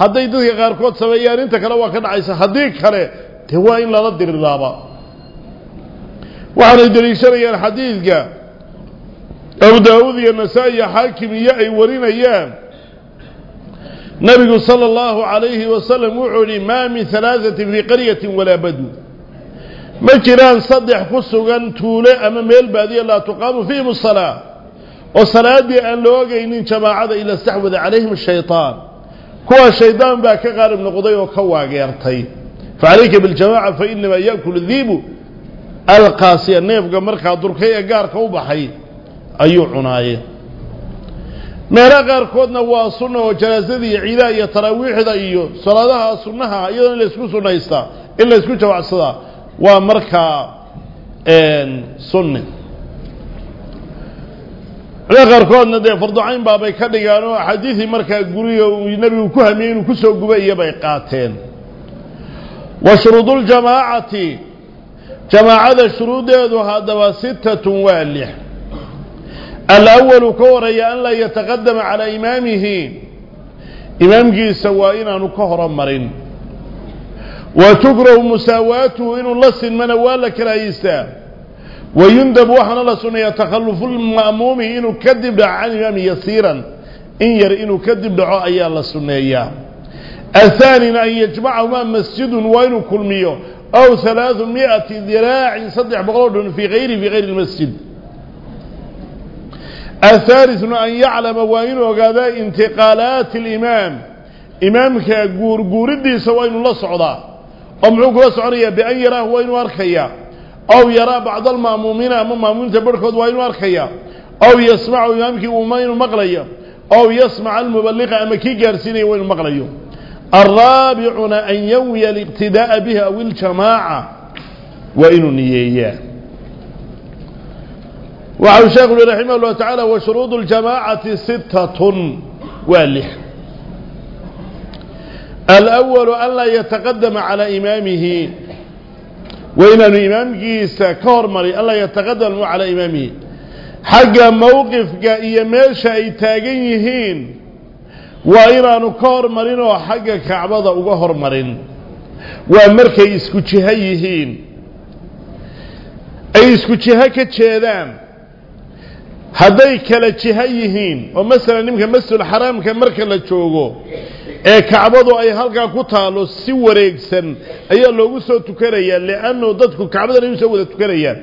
S1: hadday dadka qaarkood sameeyaan inta kale waa ka dhacaysa haddii kale dee waa in lala diriraaba waxaanay deliishanayaan xadiidka abu daawuud iyo nasaa-i iyo xaakim iyo ay warinayaan nabigu sala allahu calayhi wasalam wuxuu yihi maa min halaadatin fii qaryatin walaa badu ma jiraan saddex ku sugan tuule ama meel baadiya laa tuqaamu fiihim asalaa oo salaaddii aan la ogaynin jamaacada ila staxwada calayhim shaytaan. Kuwaa shaydaan baa ka qaalib noqday oo ka waageertay. Facalayka biljamaaca fa inamaa yaakulu diibu alqaasiya neefga markaa durkay ee gaarka u baxay ayuu cunaaye. Meelaha qaarkoodna waa sunna oo janaasada iyo ciidaha iyo taraawiixda iyo salaadaha sunnaha iyadoo in laysku sunnaystaa in laysku jamacsadaa marka in سنة laga reeban yahay فرض عين bay ka dhigaan oo xadiiskii marka guri النبي ku hammiyay ku soo gubay bay qaateen وشروط الجماعه جماعة الشروط هذا سته والح الأول كور ان لا يتقدم على امامه امام جي سوا ان مرين وتكره مساواته إن الله سن من أولك لا ويندب وحن الله سن يتخلف المأموم إن كذب لعنهم يسيرا. إن ير إن كذب دعو أي الله سن الثاني أن يجمعهما مسجد وين كل مئة أو ثلاثمائة ذراع صدع بغرد في غير في غير المسجد. الثالث أن يعلم وين وقذا انتقالات الإمام. إمامك قرد سواء الله صعوده أمعوك وسعرية بأن يراه وين واركيا أو يرى بعض المامومين أمام مامومين تبركض وين واركيا أو يسمع ويامك ومين مغليا أو يسمع المبلغ أمكي جارسيني وين مغليا الرابعنا أن يوي الاقتداء بها والجماعة وين نيايا وعوشاق الرحمة الله تعالى وشروط الجماعة ستة. والحنة alawalu an laa yataqadama calaa imaamihi. Waa inaanu imaamkiisa ka hormarin an laa yataqadama calaa imaamihi. Xagga mowqifka iyo meesha ay taagan yihiin waa inaanu ka hormarin oo xagga kacbada uga hormarin. Waa markay isku jiho yihiin. Ay isku jiho ka jeedaan. Hadday kala jiho yihiin oo masalan nimanka masjidulxaraamka marka la joogo ee kacbadu ay halkaa ku taalo si wareegsan ayaa loogu soo tukanayaa liannu dadku kacbadan ay u soo wada tukanayaan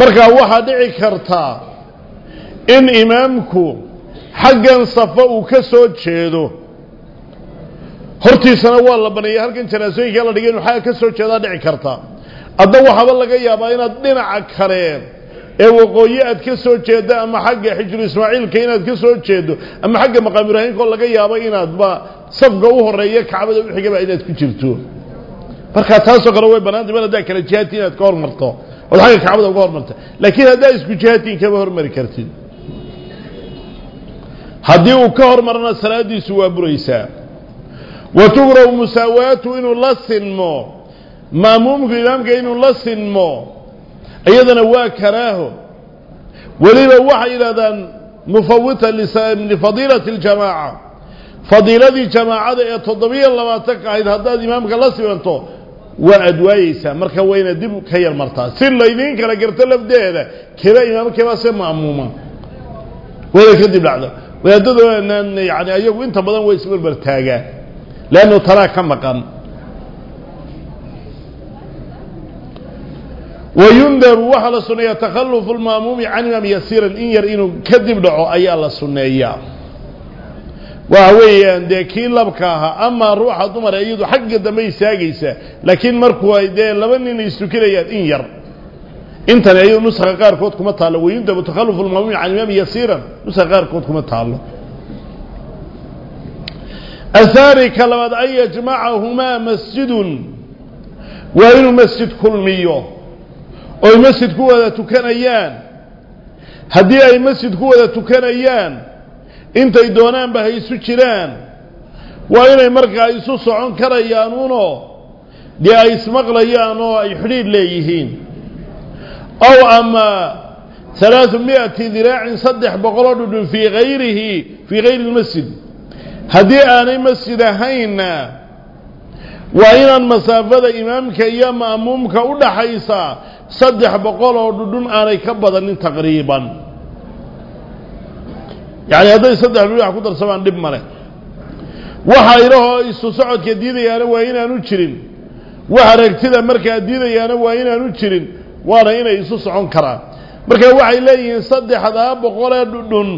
S1: markaa waxaa dhici kartaa in imaamku xaggan safo uu ka soo jeedo. Hortiisana waa la baneeyay halkan janaasooyinka la dhigay inuu xagga ka soo jeedaa dhici karta. Adda waxaaba laga yaabaa inaad dhinaca kale ee waqooyi aad ka soo jeeddo ama xagga xijru ismaaciilka inaad ka soo jeedo ama xagga maqaam ibraahimka oo laga yaabo inaadba safka u horeeya kacbada uxigaba inaad ku jirto markaa taasoo kale way banaantay mar haddaa kala jihaadti inaad ka hormarto ood xagga kacbada uga hormarta laakiin haddaa isku jihaadtiin kama hormari kartid haddii uu ka hormarana salaadiisu waa buraysaa wa tugrahu musaawaatu inuu la sinmo maamuumku imaamka inuu la sinmo iyadana waa karaaho weliba waxay yidhahdaan mufawita lifadiilati اljamaaca fadiiladii jamaacada ee toddobiyo labaatanka ahayd haddaad imaamka la simanto waa adwaayeysaa marka wayna dib ka yar martaa si laydiin kala garto lafdeeda keba imaam kebaa se ma'muuma wayna kadib dhacda wadaadadoonan yani ayagu inta badan way isbarbar taagaan leannu talaa ka maqan wayundaru waxaa la sunneeyaa takhalufu lma'muumi can imaam yasiiran in yar inuu kadib dhaco ayaa la sunneeyaa waxa weeyaan dee kii labka ahaa amaa ruuxa dumar ee iyadu xagga dambe istaagaysa laakiin markuu ay dee laba nin istukinayaan in yar intan iyadu nuska qaarkood kuma taallo wayundabu takhalufu lma'muumi can imaam yasiiran nuska qaarkood kuma taallo أي مسجد هو ذا تكن أيان هدي أي مسجد هو ذا تكن أيان أنت يدونان به يسجران وأنا مرقى يسوس عن كريانونه دي أي سمغل يانو أي حليل ليهين. أو أما ثلاثمائة ذراع صدح بقرد في غيره في غير المسجد. هدي أنا مسجد هين. وإن المسافة إمامك يا مأمومك أولا حيثا صدح بقوله ودودون آني كبضانين تقريبا يعني هذا صدح بقوله كتر سمان دب مالك وحايره السوسعود كديد يانا وإينا نجرين وحارك تدا مركا ديد يانا وإينا نجرين وارينا السوسعون كرا مركا وحي الله صدح هذا بقوله ودودون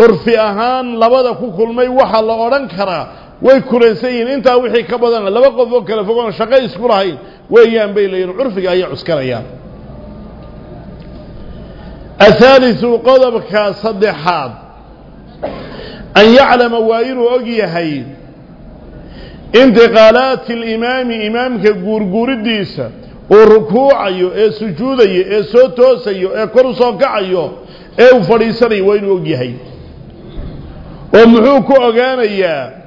S1: urfi ahaan labada ku kulmay waxa la oran kara way kuleysayeen inta wixii ka badan laba qof oo kala fogaan shaqo isku lahayn weeyaan bay leeyeen urfiga ayay cuskarayaan. الثالث قدبك صدحات أن يعلم وائر أجيهي انتقالات الإمام إمامك قرقور الديسة وركوع أيو أي سجود أيو أي سوتوس أيو أي كرسوك أيو أي فريسر وين أجيهي ومحوك أغانا يا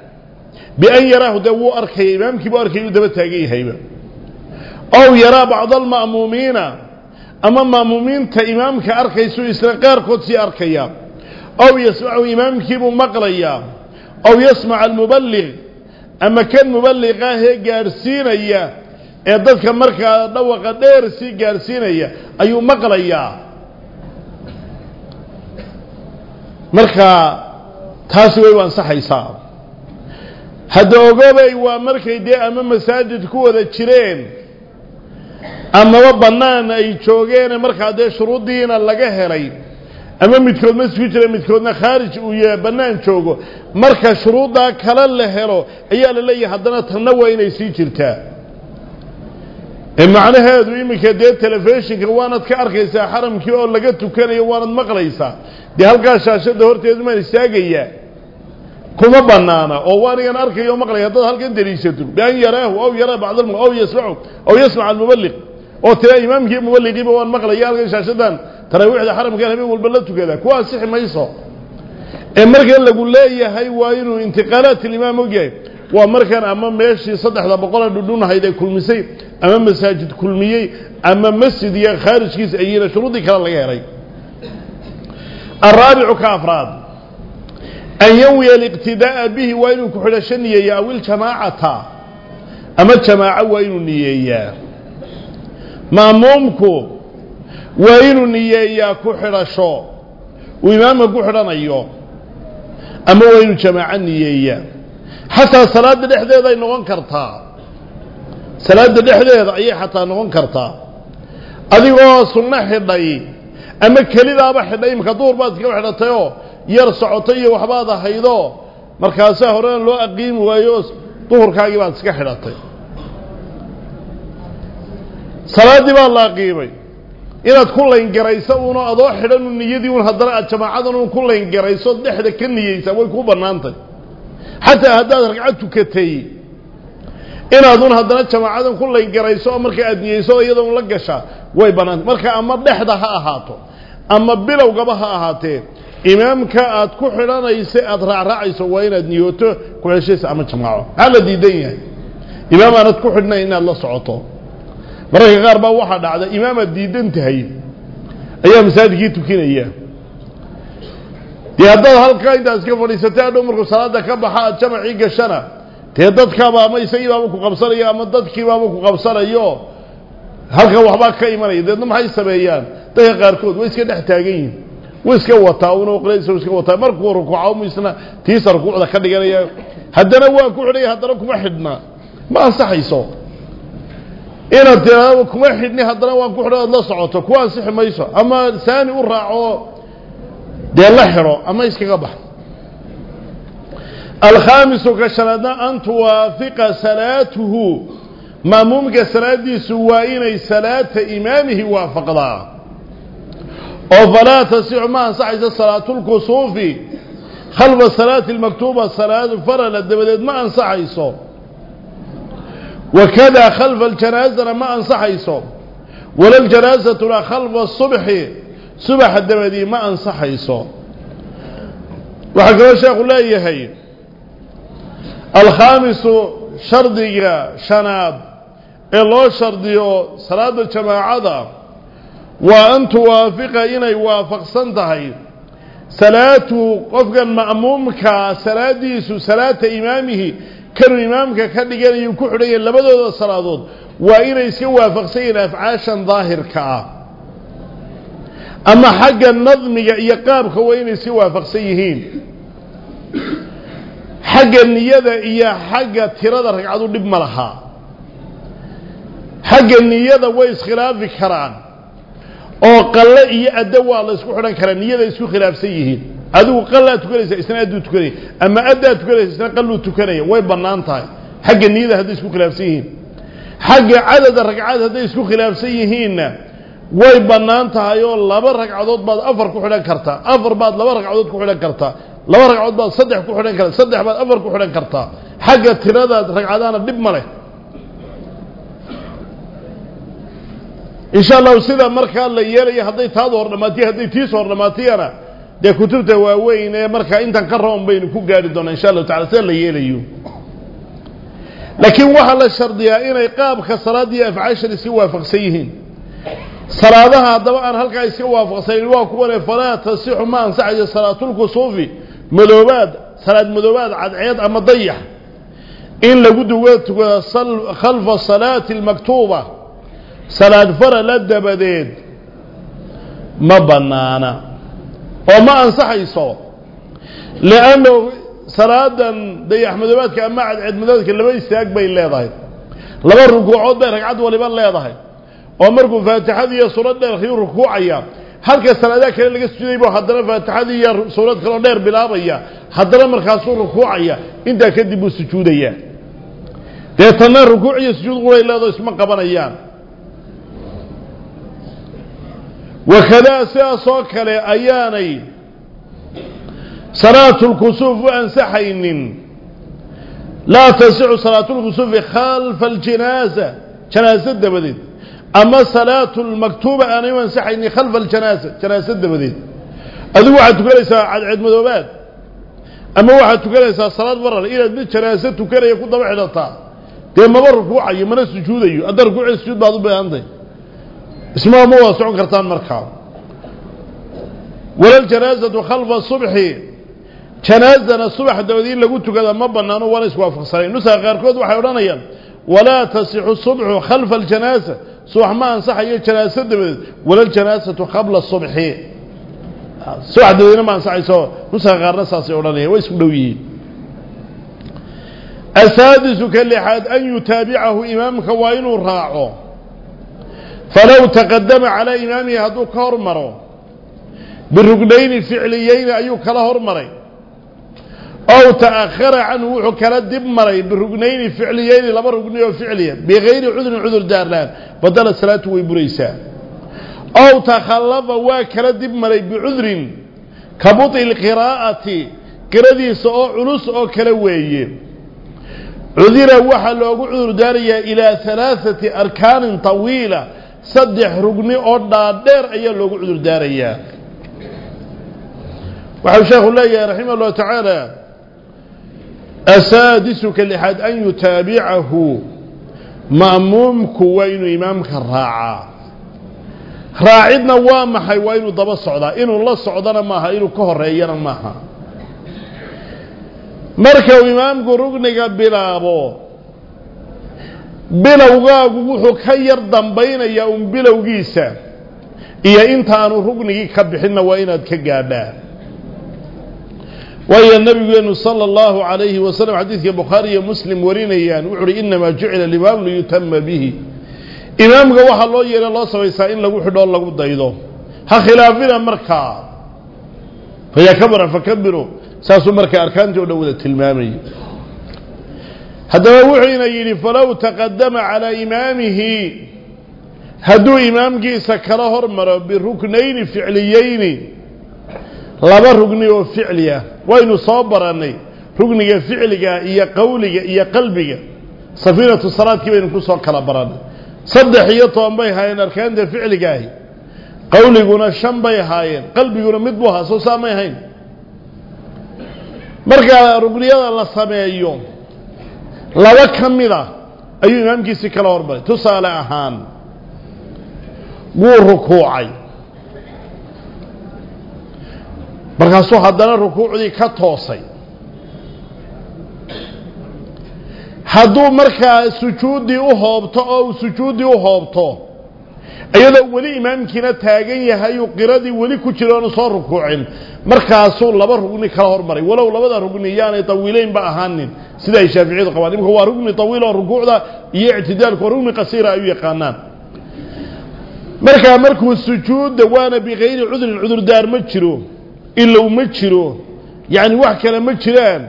S1: بأن يراه دو أركي إمامك بأركي دبتها أجيهي أو يرى بعض المأمومين. Ama ma'muumiinta imaamka arkaysuu isla qaarkood sii arkaya ow yasmacu imaamkiibuu maqlayaa ow yasmac almuballiq ama kan muballiqaahee gaadhsiinaya ee dadka markaa dhawaqa dheer sii gaadhsiinaya ayuu maqlayaa. Markaa taasi way u ansaxaysaa hadda ogoobay waa markay dee ama masaajid ku wada jireen ay joogeene markaa dee shuruuddiina laga helay ama midkood masjid ku jira midkoodna khaarij uu yahay bannaan joogo marka shuruuddaa kale la helo ayaa la leeyahay haddana tanna waa inay sii jirtaa ee macnaheedu iminka dee telefishinka waanad ka arkaysaa xaramkii oo laga tukanayo waanad maqlaysaa dee halkaa shaashadda horteedu maan istaagayaa kuma banaana oo waanigan arkayo o maqlaya haddaad halkan daliishato bian yaraahu aw yaraa bacd aw yasmacu aw yasmac almuballiq oo tira imaamkii muballiqiiba waan maqlaya halkan shaashadan taraawiixda xaramkan habeen walba la tukada kuwa ansixi mayso ee markan lagu leeyahay waa inuu intiqaalaat ilimaam ogyahay waa markan ama meeshii saddexda boqola dhudhunahayd ay kulmisay ama masaajid kulmiyey ama masjid iyo khaarijkiisa ayina shuruuddii kale laga helay الرابع كأفراد أن ينوي الاقتداء به وإنه كحلشن نييا أو الجماعة أما الجماعة وإنه maamuumku waa inuu niyeeyaa ku xidhasho. Uu imaamka ku xidhanayo ama waa inuu jamaaca niyeeyaa. Xataa salaadda dhexdeeda ay noqon kartaa. Salaadda dhexdeeda ayay xataa noqon kartaa. Adigoo sunno xidhay ama kelidaaba xidhay imika duur baad iskaba xidhatayoo yar socotay iyo waxbaad ahaydo markaasaa horena loo aqiimi waayo duhurkaagii baad iska xidhatay. Niyadii un haddana aad jamaacadan un ku layngarayso dhexda ka niyeysaa way kuu bannaantay xataa haddaad ragcad tukatay inaadun haddana jamaacadan ku layngarayso oo marka aad niyeyso iyadoo un la gashaa way bannaantay marka ama dhexda ha ahaato ama bilowgaba ha ahaatee imaamka aad ku xidhanaysa aad raacraacayso waa inaad niyooto ku xeshaysa ama jamaaco maxaa la diidan yahay imaam aanad ku xidhnayn inaad la socoto mararka qaar baa waxaa dhacda imaamaad diidan tahay ayaa masaajidkii tukinaya. Dee haddaad halkaa intaad iska fadhiisatay adhow markuu salaada ka baxa aad jamacii gashana dee dadkaaba ama isagii baaba ku qabsanayo ama dadkii baaba ku qabsanayo halkan waxbaa ka imanaya. Deedna maxay sameeyaan? Dadka qaarkood way iska dhex taagan yihiin way iska wataa una qladiisa iska wataa. Markuu rukuuca mu isna tiisa rukuucda ka dhiganaya. Haddana waan ku xidhaya haddana kuma xidhna. Ma ansaxayso إنا أبتلاه كم واحد نهضنا وانقحنا الله صعوته كوان صح ما يسوى أما ثاني ورعة دي الله حرام أما يسكى قبح. الخامس كشلنا أن توافق سلاته ما ممكن سلادي سوائنا سلاة إيمانه وافق لا. أو فلا تسيع ما صح الصلاة صلاة الكسوفي خلف الصلاة المكتوبة الصلاة فرلا الدبلد ما أنصح يسوى وكذا خلف الجنازة ما أنصح يصوم ولا الجنازة لا خلف الصبح صبح الدمدي ما أنصح يصوم وحكرا الشيخ لا يهي. الخامس شردية شناب. الله شردية صلاة الجماعة وأن توافق إن يوافق صندهي صلاة قفقا مأمومك صلاة ديس صلاة إمامه. كانوا إمامك كان لقال يمكو حرين لبدو ذا صرادود وإن يسوى فقسين أفعاشا ظاهر كعا أما حق النظم يقابك وإن يسوى فقسيهين حق النيادة إيا حق ترادر عدو لب ملحا حق النيادة ويس خلاف كران أو قال إيا أدوى الله يسكو حرين كران نيادة يسكو خلاف سيهين adigu qallaa tukanaysa isna adduu tukanaya ama addaa tukanaysa isna qalluu tukanaya way bannaan tahay xagga niyada hadday isku khilaafsan yihiin xagga cadada ragcad hadday isku khilaafsan yihiinna way bannaan tahay oo laba ragcadood baad afar ku xidhan kartaa afar baad laba ragcadood ku xidhan kartaa laba ragcadood baad saddex ku xidhan kartaa saddex baad afar ku xidhan kartaa xagga tiradaad ragcadaana dhib ma leh insha allahu sida markaa la yeelaya hadday taadu hor dhamaatiyo hadday tiisu hor dhamaatiyana ده كتبته وين مرك أنت كرهم بين كوكا دون إن شاء الله تعالى سلي يليو لكن وحل الشرط يا إنا يقاب خسر دي في عشر سوى فقسيهن صلاتها طبعا هل كان سوى فقسي الواك ولا فلا تصيح ما أنسعج صلاة الكسوفي ملوبات صلاة ملوبات عد عيد أما ضيح إن لقد وقت خلف الصلاة المكتوبة صلاة فرا لد بديد ما بنانا oo ma ansaxayso lianno salaadan dayax madoobaadka ama cadceed madoobaadka laba istaag bay leedahay. Laba rukuucood bay ragcad waliba leedahay. Oo markuu faatixadii iyo suurad dheer kiyuu rukuucaya halka salaadaha kale laga sujuuday buu haddana faatixadii iyo suurad kaloo dheer bilaabaya. Haddana markaasuu rukuucaya intaa kadib buu sujuudaya. Deetanna rukuuc iyo sujuud quray leedo isma qabanayaan وخلاصها صوك لأياني صلاة الكسوف وأنسحين لا تسع صلاة الكسوف خلف الجنازة. جنازة دبديد أما صلاة المكتوبة أنا وأنسحين خلف الجنازة. جنازة دبديد هذا واحد تقول ليس عد مذوبات أما واحد تقول ليس صلاة برا إلى ذي الجنازة تقول يكون ضبع لطا. تيما بركوا عي من السجود أيو أدركوا عي السجود بعض بيانضي اسمها مو واسعون كرتان مركاو ولا الجنازة خلف الصبح. جنازة الصبح الدوذين لقلت كذا مبنى نوانس في صلي نسا غير كود وحيرانيا ولا تصيح الصبح خلف الجنازة. صبح ما انصح إيه الجنازة دوذين ولا الجنازة قبل الصبح. صبح الدوذين ما انصح يسوى. نسا غير نسا صلي ويسم لويين السادس كاللحاد أن يتابعه إمامك وإنه راعه falow taqadama calaa imaamihi hadduu ka hormaro birugnayni ficliyeyni ayuu kala hormaray ow ta'akhara canhu wuxuu kala dib maray birugnayni ficliyeyni laba rugni oo ficliya bikayri cudrin cudur daarlaan badala salaatu way buraysaa ow takhallafa waa kala dib maray bicudrin ka buطi lqiraa'ati qiradiisa oo culus oo kale weeye cudira waxaa loogu cudur daarayaa ilaa halaaثati arkaanin طawiila saddex rugni oo dhaadheer ayaa loogu cudur daarayaa. Waxau sheekhu leeyahay raximah اllahu tacaala asaadisuka lixaad an yutaabicahu ma'muumku waa inuu imaamka raacaa. Raacidna waa maxay? Waa inuu daba socdaa. Inuu la socdana maaha inuu ka horeeyana maaha. Marka uu imaamku rugniga bilaabo bilowgaagu wuxuu ka yar dambaynayaa un bilowgiisa iyo intaanu rugnigii ka bixinna waa inaad ka gaadhaa. Waayo nabigeenu sala allahu calayhi wasalam xadiidka bukhaari iyo muslim warinayaan wuxu uhi innamaa jucila alimaamu liyutama bihi. Imaamka waxaa loo yeelay loo samaysaa in lagu xidhoo lagu daydo. Ha khilaafina markaa fayaa kabara saasuu markaa arkaantii o dhan wada tilmaamayay haddaba wuxuuna yidhi falow taqadama calىa imaamihi. Hadduu imaamkiisa kala hormaro biruknayni ficliyeyni laba rugni oo ficli ah waynu soo barannay rugniga ficliga iyo qowliga iyo qalbiga safiinatu salaadkii baynu ku soo kala barannay. Saddex iyo toban bay ahaayeen arkaanta ficliga ahi. Qowliguna shan bay ahaayeen qalbiguna mid buu ahaa soo saamay ahayn. Markaa rugniyada la sameeyo laba ka mid a ayuu imaamkiisii kala hormaray tusaale ahaan wuu rukuucay. Markaasuu haddana rukuucdii ka toosay. Hadduu markaa sujuuddii u hoobto oo uu sujuuddii u hoobto iyadoo weli imaamkiina taagan yahay uu qiradii weli ku jiro oonu soo rukuucin markaasuu laba rugni kala hormaray. Walow labada rugni yaanay tawiileynba ahaanin. Sida ay shaaficiyadu qabaan. Imika waa rugni tawiil oo rukuucda iyo ictidaalku waa rugni qasiira ay u yaqaanaan. Markaa markuu sujuudda waana bikayri cudrin cudurdaar ma jiro ilow ma jiro yacni wax kale ma jiraan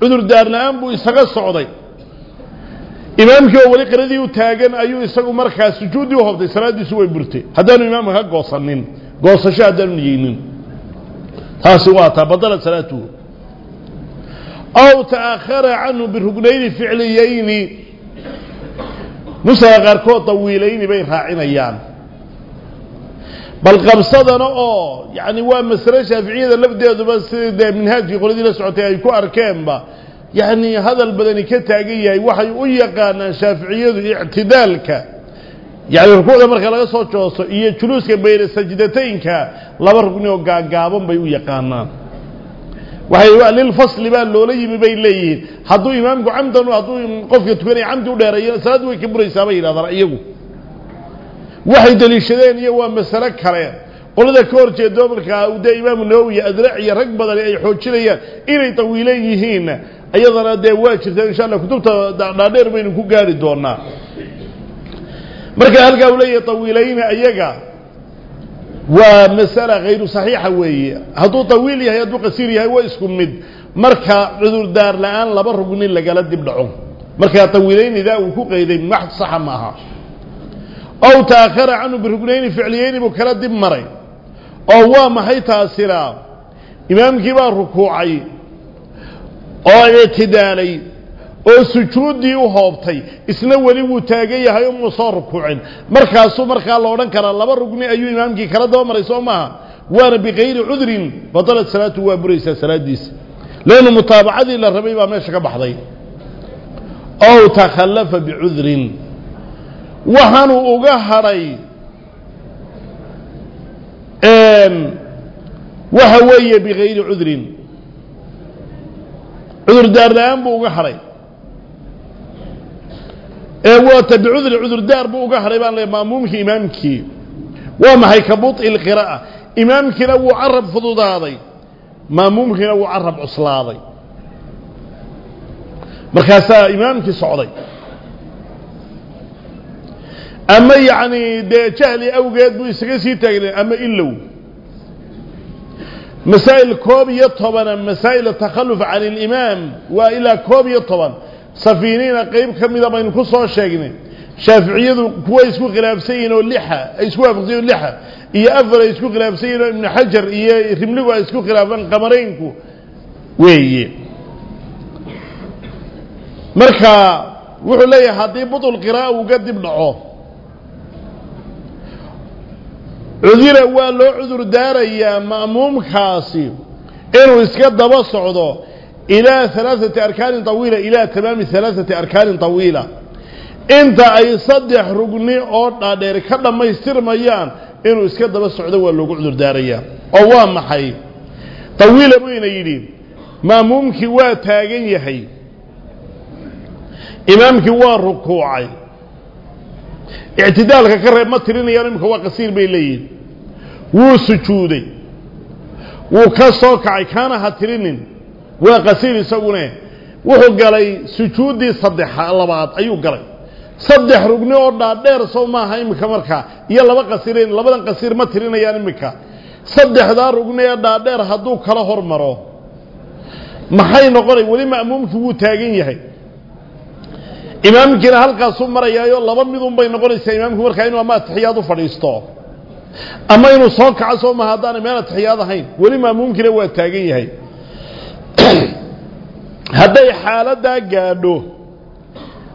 S1: cudurdaar la'aan buu isaga socday. Imaamkii oo weli qiradii u taagan ayuu isagu markaa sujuuddii u hobtay salaaddiisu way burtay. Haddaanu imaamka ka goosanin goosasho haddaanu niyeynin هاسواتا بدلت سلاته أو تأخر عنه بالرقنين فعليين نسى غاركو طويلين بين راعين أيام. بل قبصدنا أوه يعني ومسر شافعيدا لبدي أدو بس من هاتف يقول دي لسعوتي أيكو أركان با. يعني هذا البدني كتاقية وحي أيقان شافعيدا اعتدالك. Marka laga soo jooso iyo juluuska bayna sajdataynka laba rugni oo gaagaaban bay u yaqaanaan waxay lilfasli baa loola yimi bay leeyihiin hadduu imaamku camdan hadduu qofka tukanaya camdi u dheereeyo salaaddu way ka buraysaa bay yidhahdaan iyagu waxay deliishadeen iyo waa masale kale qolada ka hor jeedo markaa dee imaamu nawowi iyo adrac iyo rag badani ay xoojinayaan inay tawiilan yihiin iyadana dee waa jirtaa insha allah kutubta dhaadheer baynu ku gaari doonaa مركا هل قولي طويلين أيها ومسألة غير صحيحة وهي هدو طويل يا دو قصير يا واسكم مد مركز عذر دار لآن لبرقون إلا قالت دبلعون مركا طويلين إذا وكو قيدين محد صحة معها أو تأخر عنه برقونين فعليين بكالت دبمرين أو هو هي تأثيرا إمام كبار ركوعي أو اعتدالي oo sujuuddii u hoobtay isna weli wuu taagan yahay o muu soo rukuucin. Markaasuu markaa la odhan karaa laba rugni ayuu imaamkii kala daba maray soo maaha. Waana bikayri cudrin badalat salaatu waa buraysaa salaaddiisa leannu mutaabacadii la rabay baa meesha ka baxday. Ow takhallafa bicudrin waxaanuu uga hadhay waxa weeye bikayri cudrin. Cudurdaar la'aan buu uga hadhay ee waata bicudri cudurdaar buu uga hadhay baan leeay maamuumkii imaamkii waa maxay ka buط'i lqiraa'a imaamkiina wuu carab fududaaday maamuumkiina wuu carab cuslaaday markaasaa imaamkii socday ama yacni dee jahli awgeed buu isaga sii taagnay ama ilow masaa'il koob iyo tobana masaa'il takhalluf can ilimaam waa ilaa koob iyo toban safiiniina qeyb ka mida baynu ku soo sheegnay. Shaaficiyadu kuwa isku khilaafsan yihiin oo lixa ay isku waafaqsan lixa iyo afar ay isku khilaafsan yihiin oo ibnu xajar iyo rimligu ay isku khilaafaan qamaraynku weeye. Marka wuxuu leeyahay haddii butul qira'a uga dib dhaco cudira waa loo cudur daarayaa ma'muumkaasi inuu iska daba socdo ilaa alaaثati arkaanin طawiila ilaa tamaami alaaثati arkaanin طawiila inta ay saddex rugni oo dhaadheer ka dhammaystirmayaan inuu iska daba socdo waa loogu cudur daarayaa oo waa maxay طawiila buyna yidhi ma'muumkii waa taagan yahay imaamkii waa rukuucay ictidaalka ka reeb ma tirinayaan imika waa qasiir bay leeyihin wuu sujuuday waa qasiir isagune wuxuu galay sujuuddii saddex labaad ayuu galay. Saddex rugni oo dhaadheer soo maaha imika markaa iyo laba qasiireyn labadan qasiir ma tirinayaan imika saddexdaa rugni ee dhaadheer hadduu kala hormaro maxay noqonay? Weli ma'muumkii wuu taagan yahay. Imaamkiina halkaasuu marayaayo laba midun bay noqonaysaa imaamku markaa inuu ama atixiyaad u fadhiisto. Ama inuu soo kaco soo maha haddaanay meel atixiyaad ahayn. Weli ma'muumkiina waa taagan yahay hadday xaaladdaa gaadho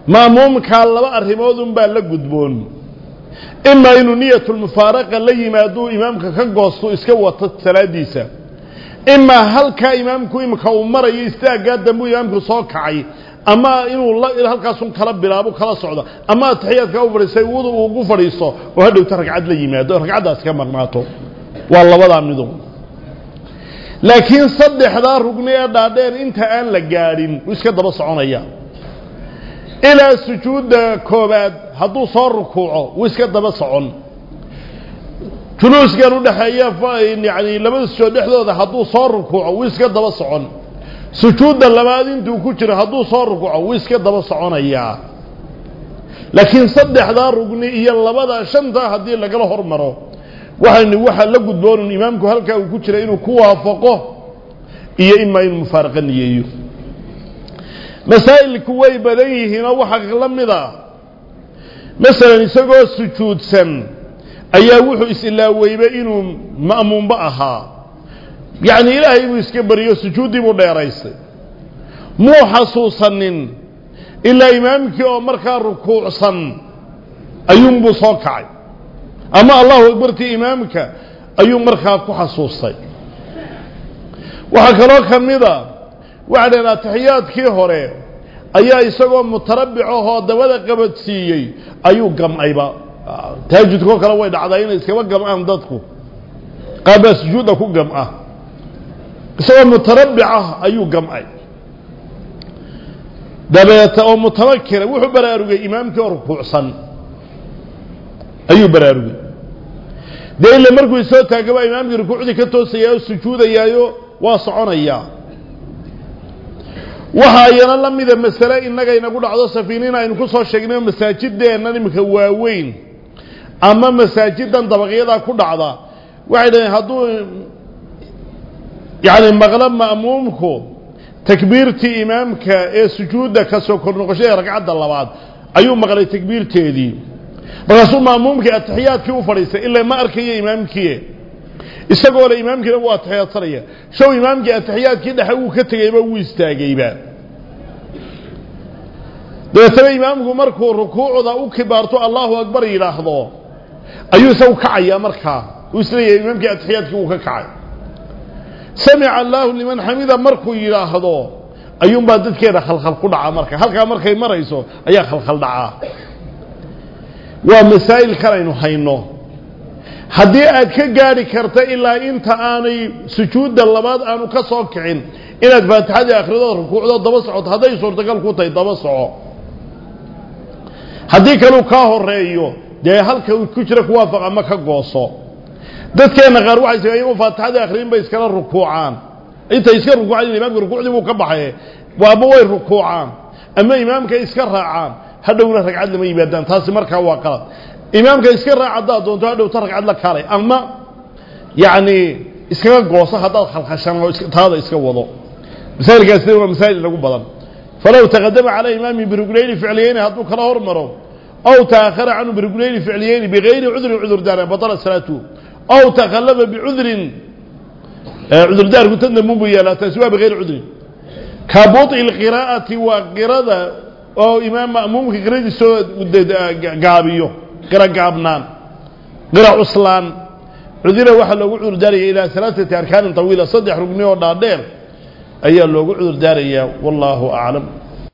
S1: ma'muumkaa laba arrimoodunbaa la gudboon. Imaa inuu niyatulmufaaraqa la yimaaduu imaamka ka goosto iska wato salaadiisa. Imaa halkaa imaamku imika uu marayo istaaggaa dambuu imaamku soo kacay. Ama inuu halkaasun kala bilaabo kala socdo. Ama atixiyaadka u fadhiistay wadu uu ugu fadhiisto oo hadhowta ragcad la yimaado ragcaddaas ka maqnaato waa labadaa midu laakiin saddexdaa rugni ee dhaadheer inta aan la gaadhin wuu iska daba soconaya. Ilaa sujuudda koobaad hadduu soo rukuuco wuu iska daba socon. Juluuskan udhaxeeya yani labada sujood dhexdooda hadduu soo rukuuco wuu iska daba socon. Sujuudda labaad intuu ku jiro hadduu soo rukuuco wuu iska daba soconayaa laakiin saddexdaa rugni iyo labada shantaa haddii lagala hormaro وحن وحن لقد دور الإمام كهل كأو كتر إنه كوافقه. هي إما إن مفارقة نيجي مسائل كوي بدعي هنا وحق لمدا. مثلا سجود سجود سن. أيوه إس الله ويبينه ما أمم بقها يعني لا يبغى يسكبر يسجود يبغى يرئيس مو حصوصا إلا إمامك أمرك ركوع صن أيوم بصاقعي ama allahu akbartii imaamka ayuu markaa ku xasuustay. Waxaa kaloo ka mida waxa dhaheen atixiyaadkii hore ayaa isagoo mutarabicahoo dabada qabadsiiyey ayuu gam'ayba taajudkoo kale way dhacdaa inay iskaba gam'aan dadku. Qaabaa sujuudda ku gam'a. Isagoo mutarabicah ayuu gam'ay. Dabeeta oo mutamakira wuxuu baraarugay imaamkii oo rukuucsan. Ayuu baraarugay dee ila markuu isoo taagaba imaamkii rukuucdii ka toosayaa oo sujuudayaayo waa soconayaa waxa ayana la mida masale innaga inagu dhacdo safiiniin aynu ku soo sheegnay masaajideennan iminka waaweyn. Ama masaajidan dabaqyadaa ku dhacda. Waxay dhaheen hadduu yacni maqlo ma'muumku takbiirtii imaamka ee sujuudda ka soo kor noqoshada ee ragcadda labaad ayuu maqlay takbiirteedii markaasuu ma'muumkii atixiyaadkii u fadhiistay ilaa ma arkayo imaamkii isagoo le imaamkiina wuu atixiyaadsanaya show imaamkii atixiyaadkii dhexe wuu ka tegeyba wuu istaagayba dabeetana imaamku markuu rukuucda u kibaarto allahu akbar yidhaahdo ayuu isagu kacayaa markaa uu isleeyahay imaamkii atixiyaadkii wuu ka kacay samica allaahu liman xamida markuu yidhaahdo ayuunbaa dadkeeda khalkhal ku dhacaa marka halkaa markay marayso ayaa khalkhal dhacaa waa masaa'il kalaynu hayno. Haddii aad ka gaadhi karta ilaa inta aanay sujuudda labaad aanu ka soo kicin inaad faatixadii akhridood rukuucdoo daba socoto hadday suurtagal ku tahay daba soco. Haddii kaleu kaa horeeyo dee halka ku jira ku waafaq ama ka gooso. Dadkeenna qaar waxay sameeyeen iyagoo faatixadii akhriyin bay iskala rukuucaan. Intay iska rukuucaan imaamka rukuucdii buu ka baxay waaba way rukuucaan ama imaamka iska raacaan هدونا رك عدل ما يبدأن. تاسي مركه وقاط إمام كيسكر عضاد دون تعدو ترك عدل كاري. أما يعني إسكان قوسا هذا خلق عشان هذا إسكان وضو. مثال كاستي ومثال لقوم بدل فلو تقدم على إمام برجلين فعليين هذو كراهور مرو أو تأخر عنه برجلين فعليين بغير عذر وعذر دار بطل سلاته أو تغلب بعذر آه، عذر دار قلت إنه مو بيا لا تسوى بغير عذر. كابوط القراءة وقراءة oo imaam ma'muumka qiradiisoo gaabiyo qira gaabnaan qira cuslaan cudura waxaa loogu cudurdaaraya ilaa alaaثati arkaanin طawiila saddex rugni oo dhaadheer ayaa loogu cudurdaarayaa wallaahu aclam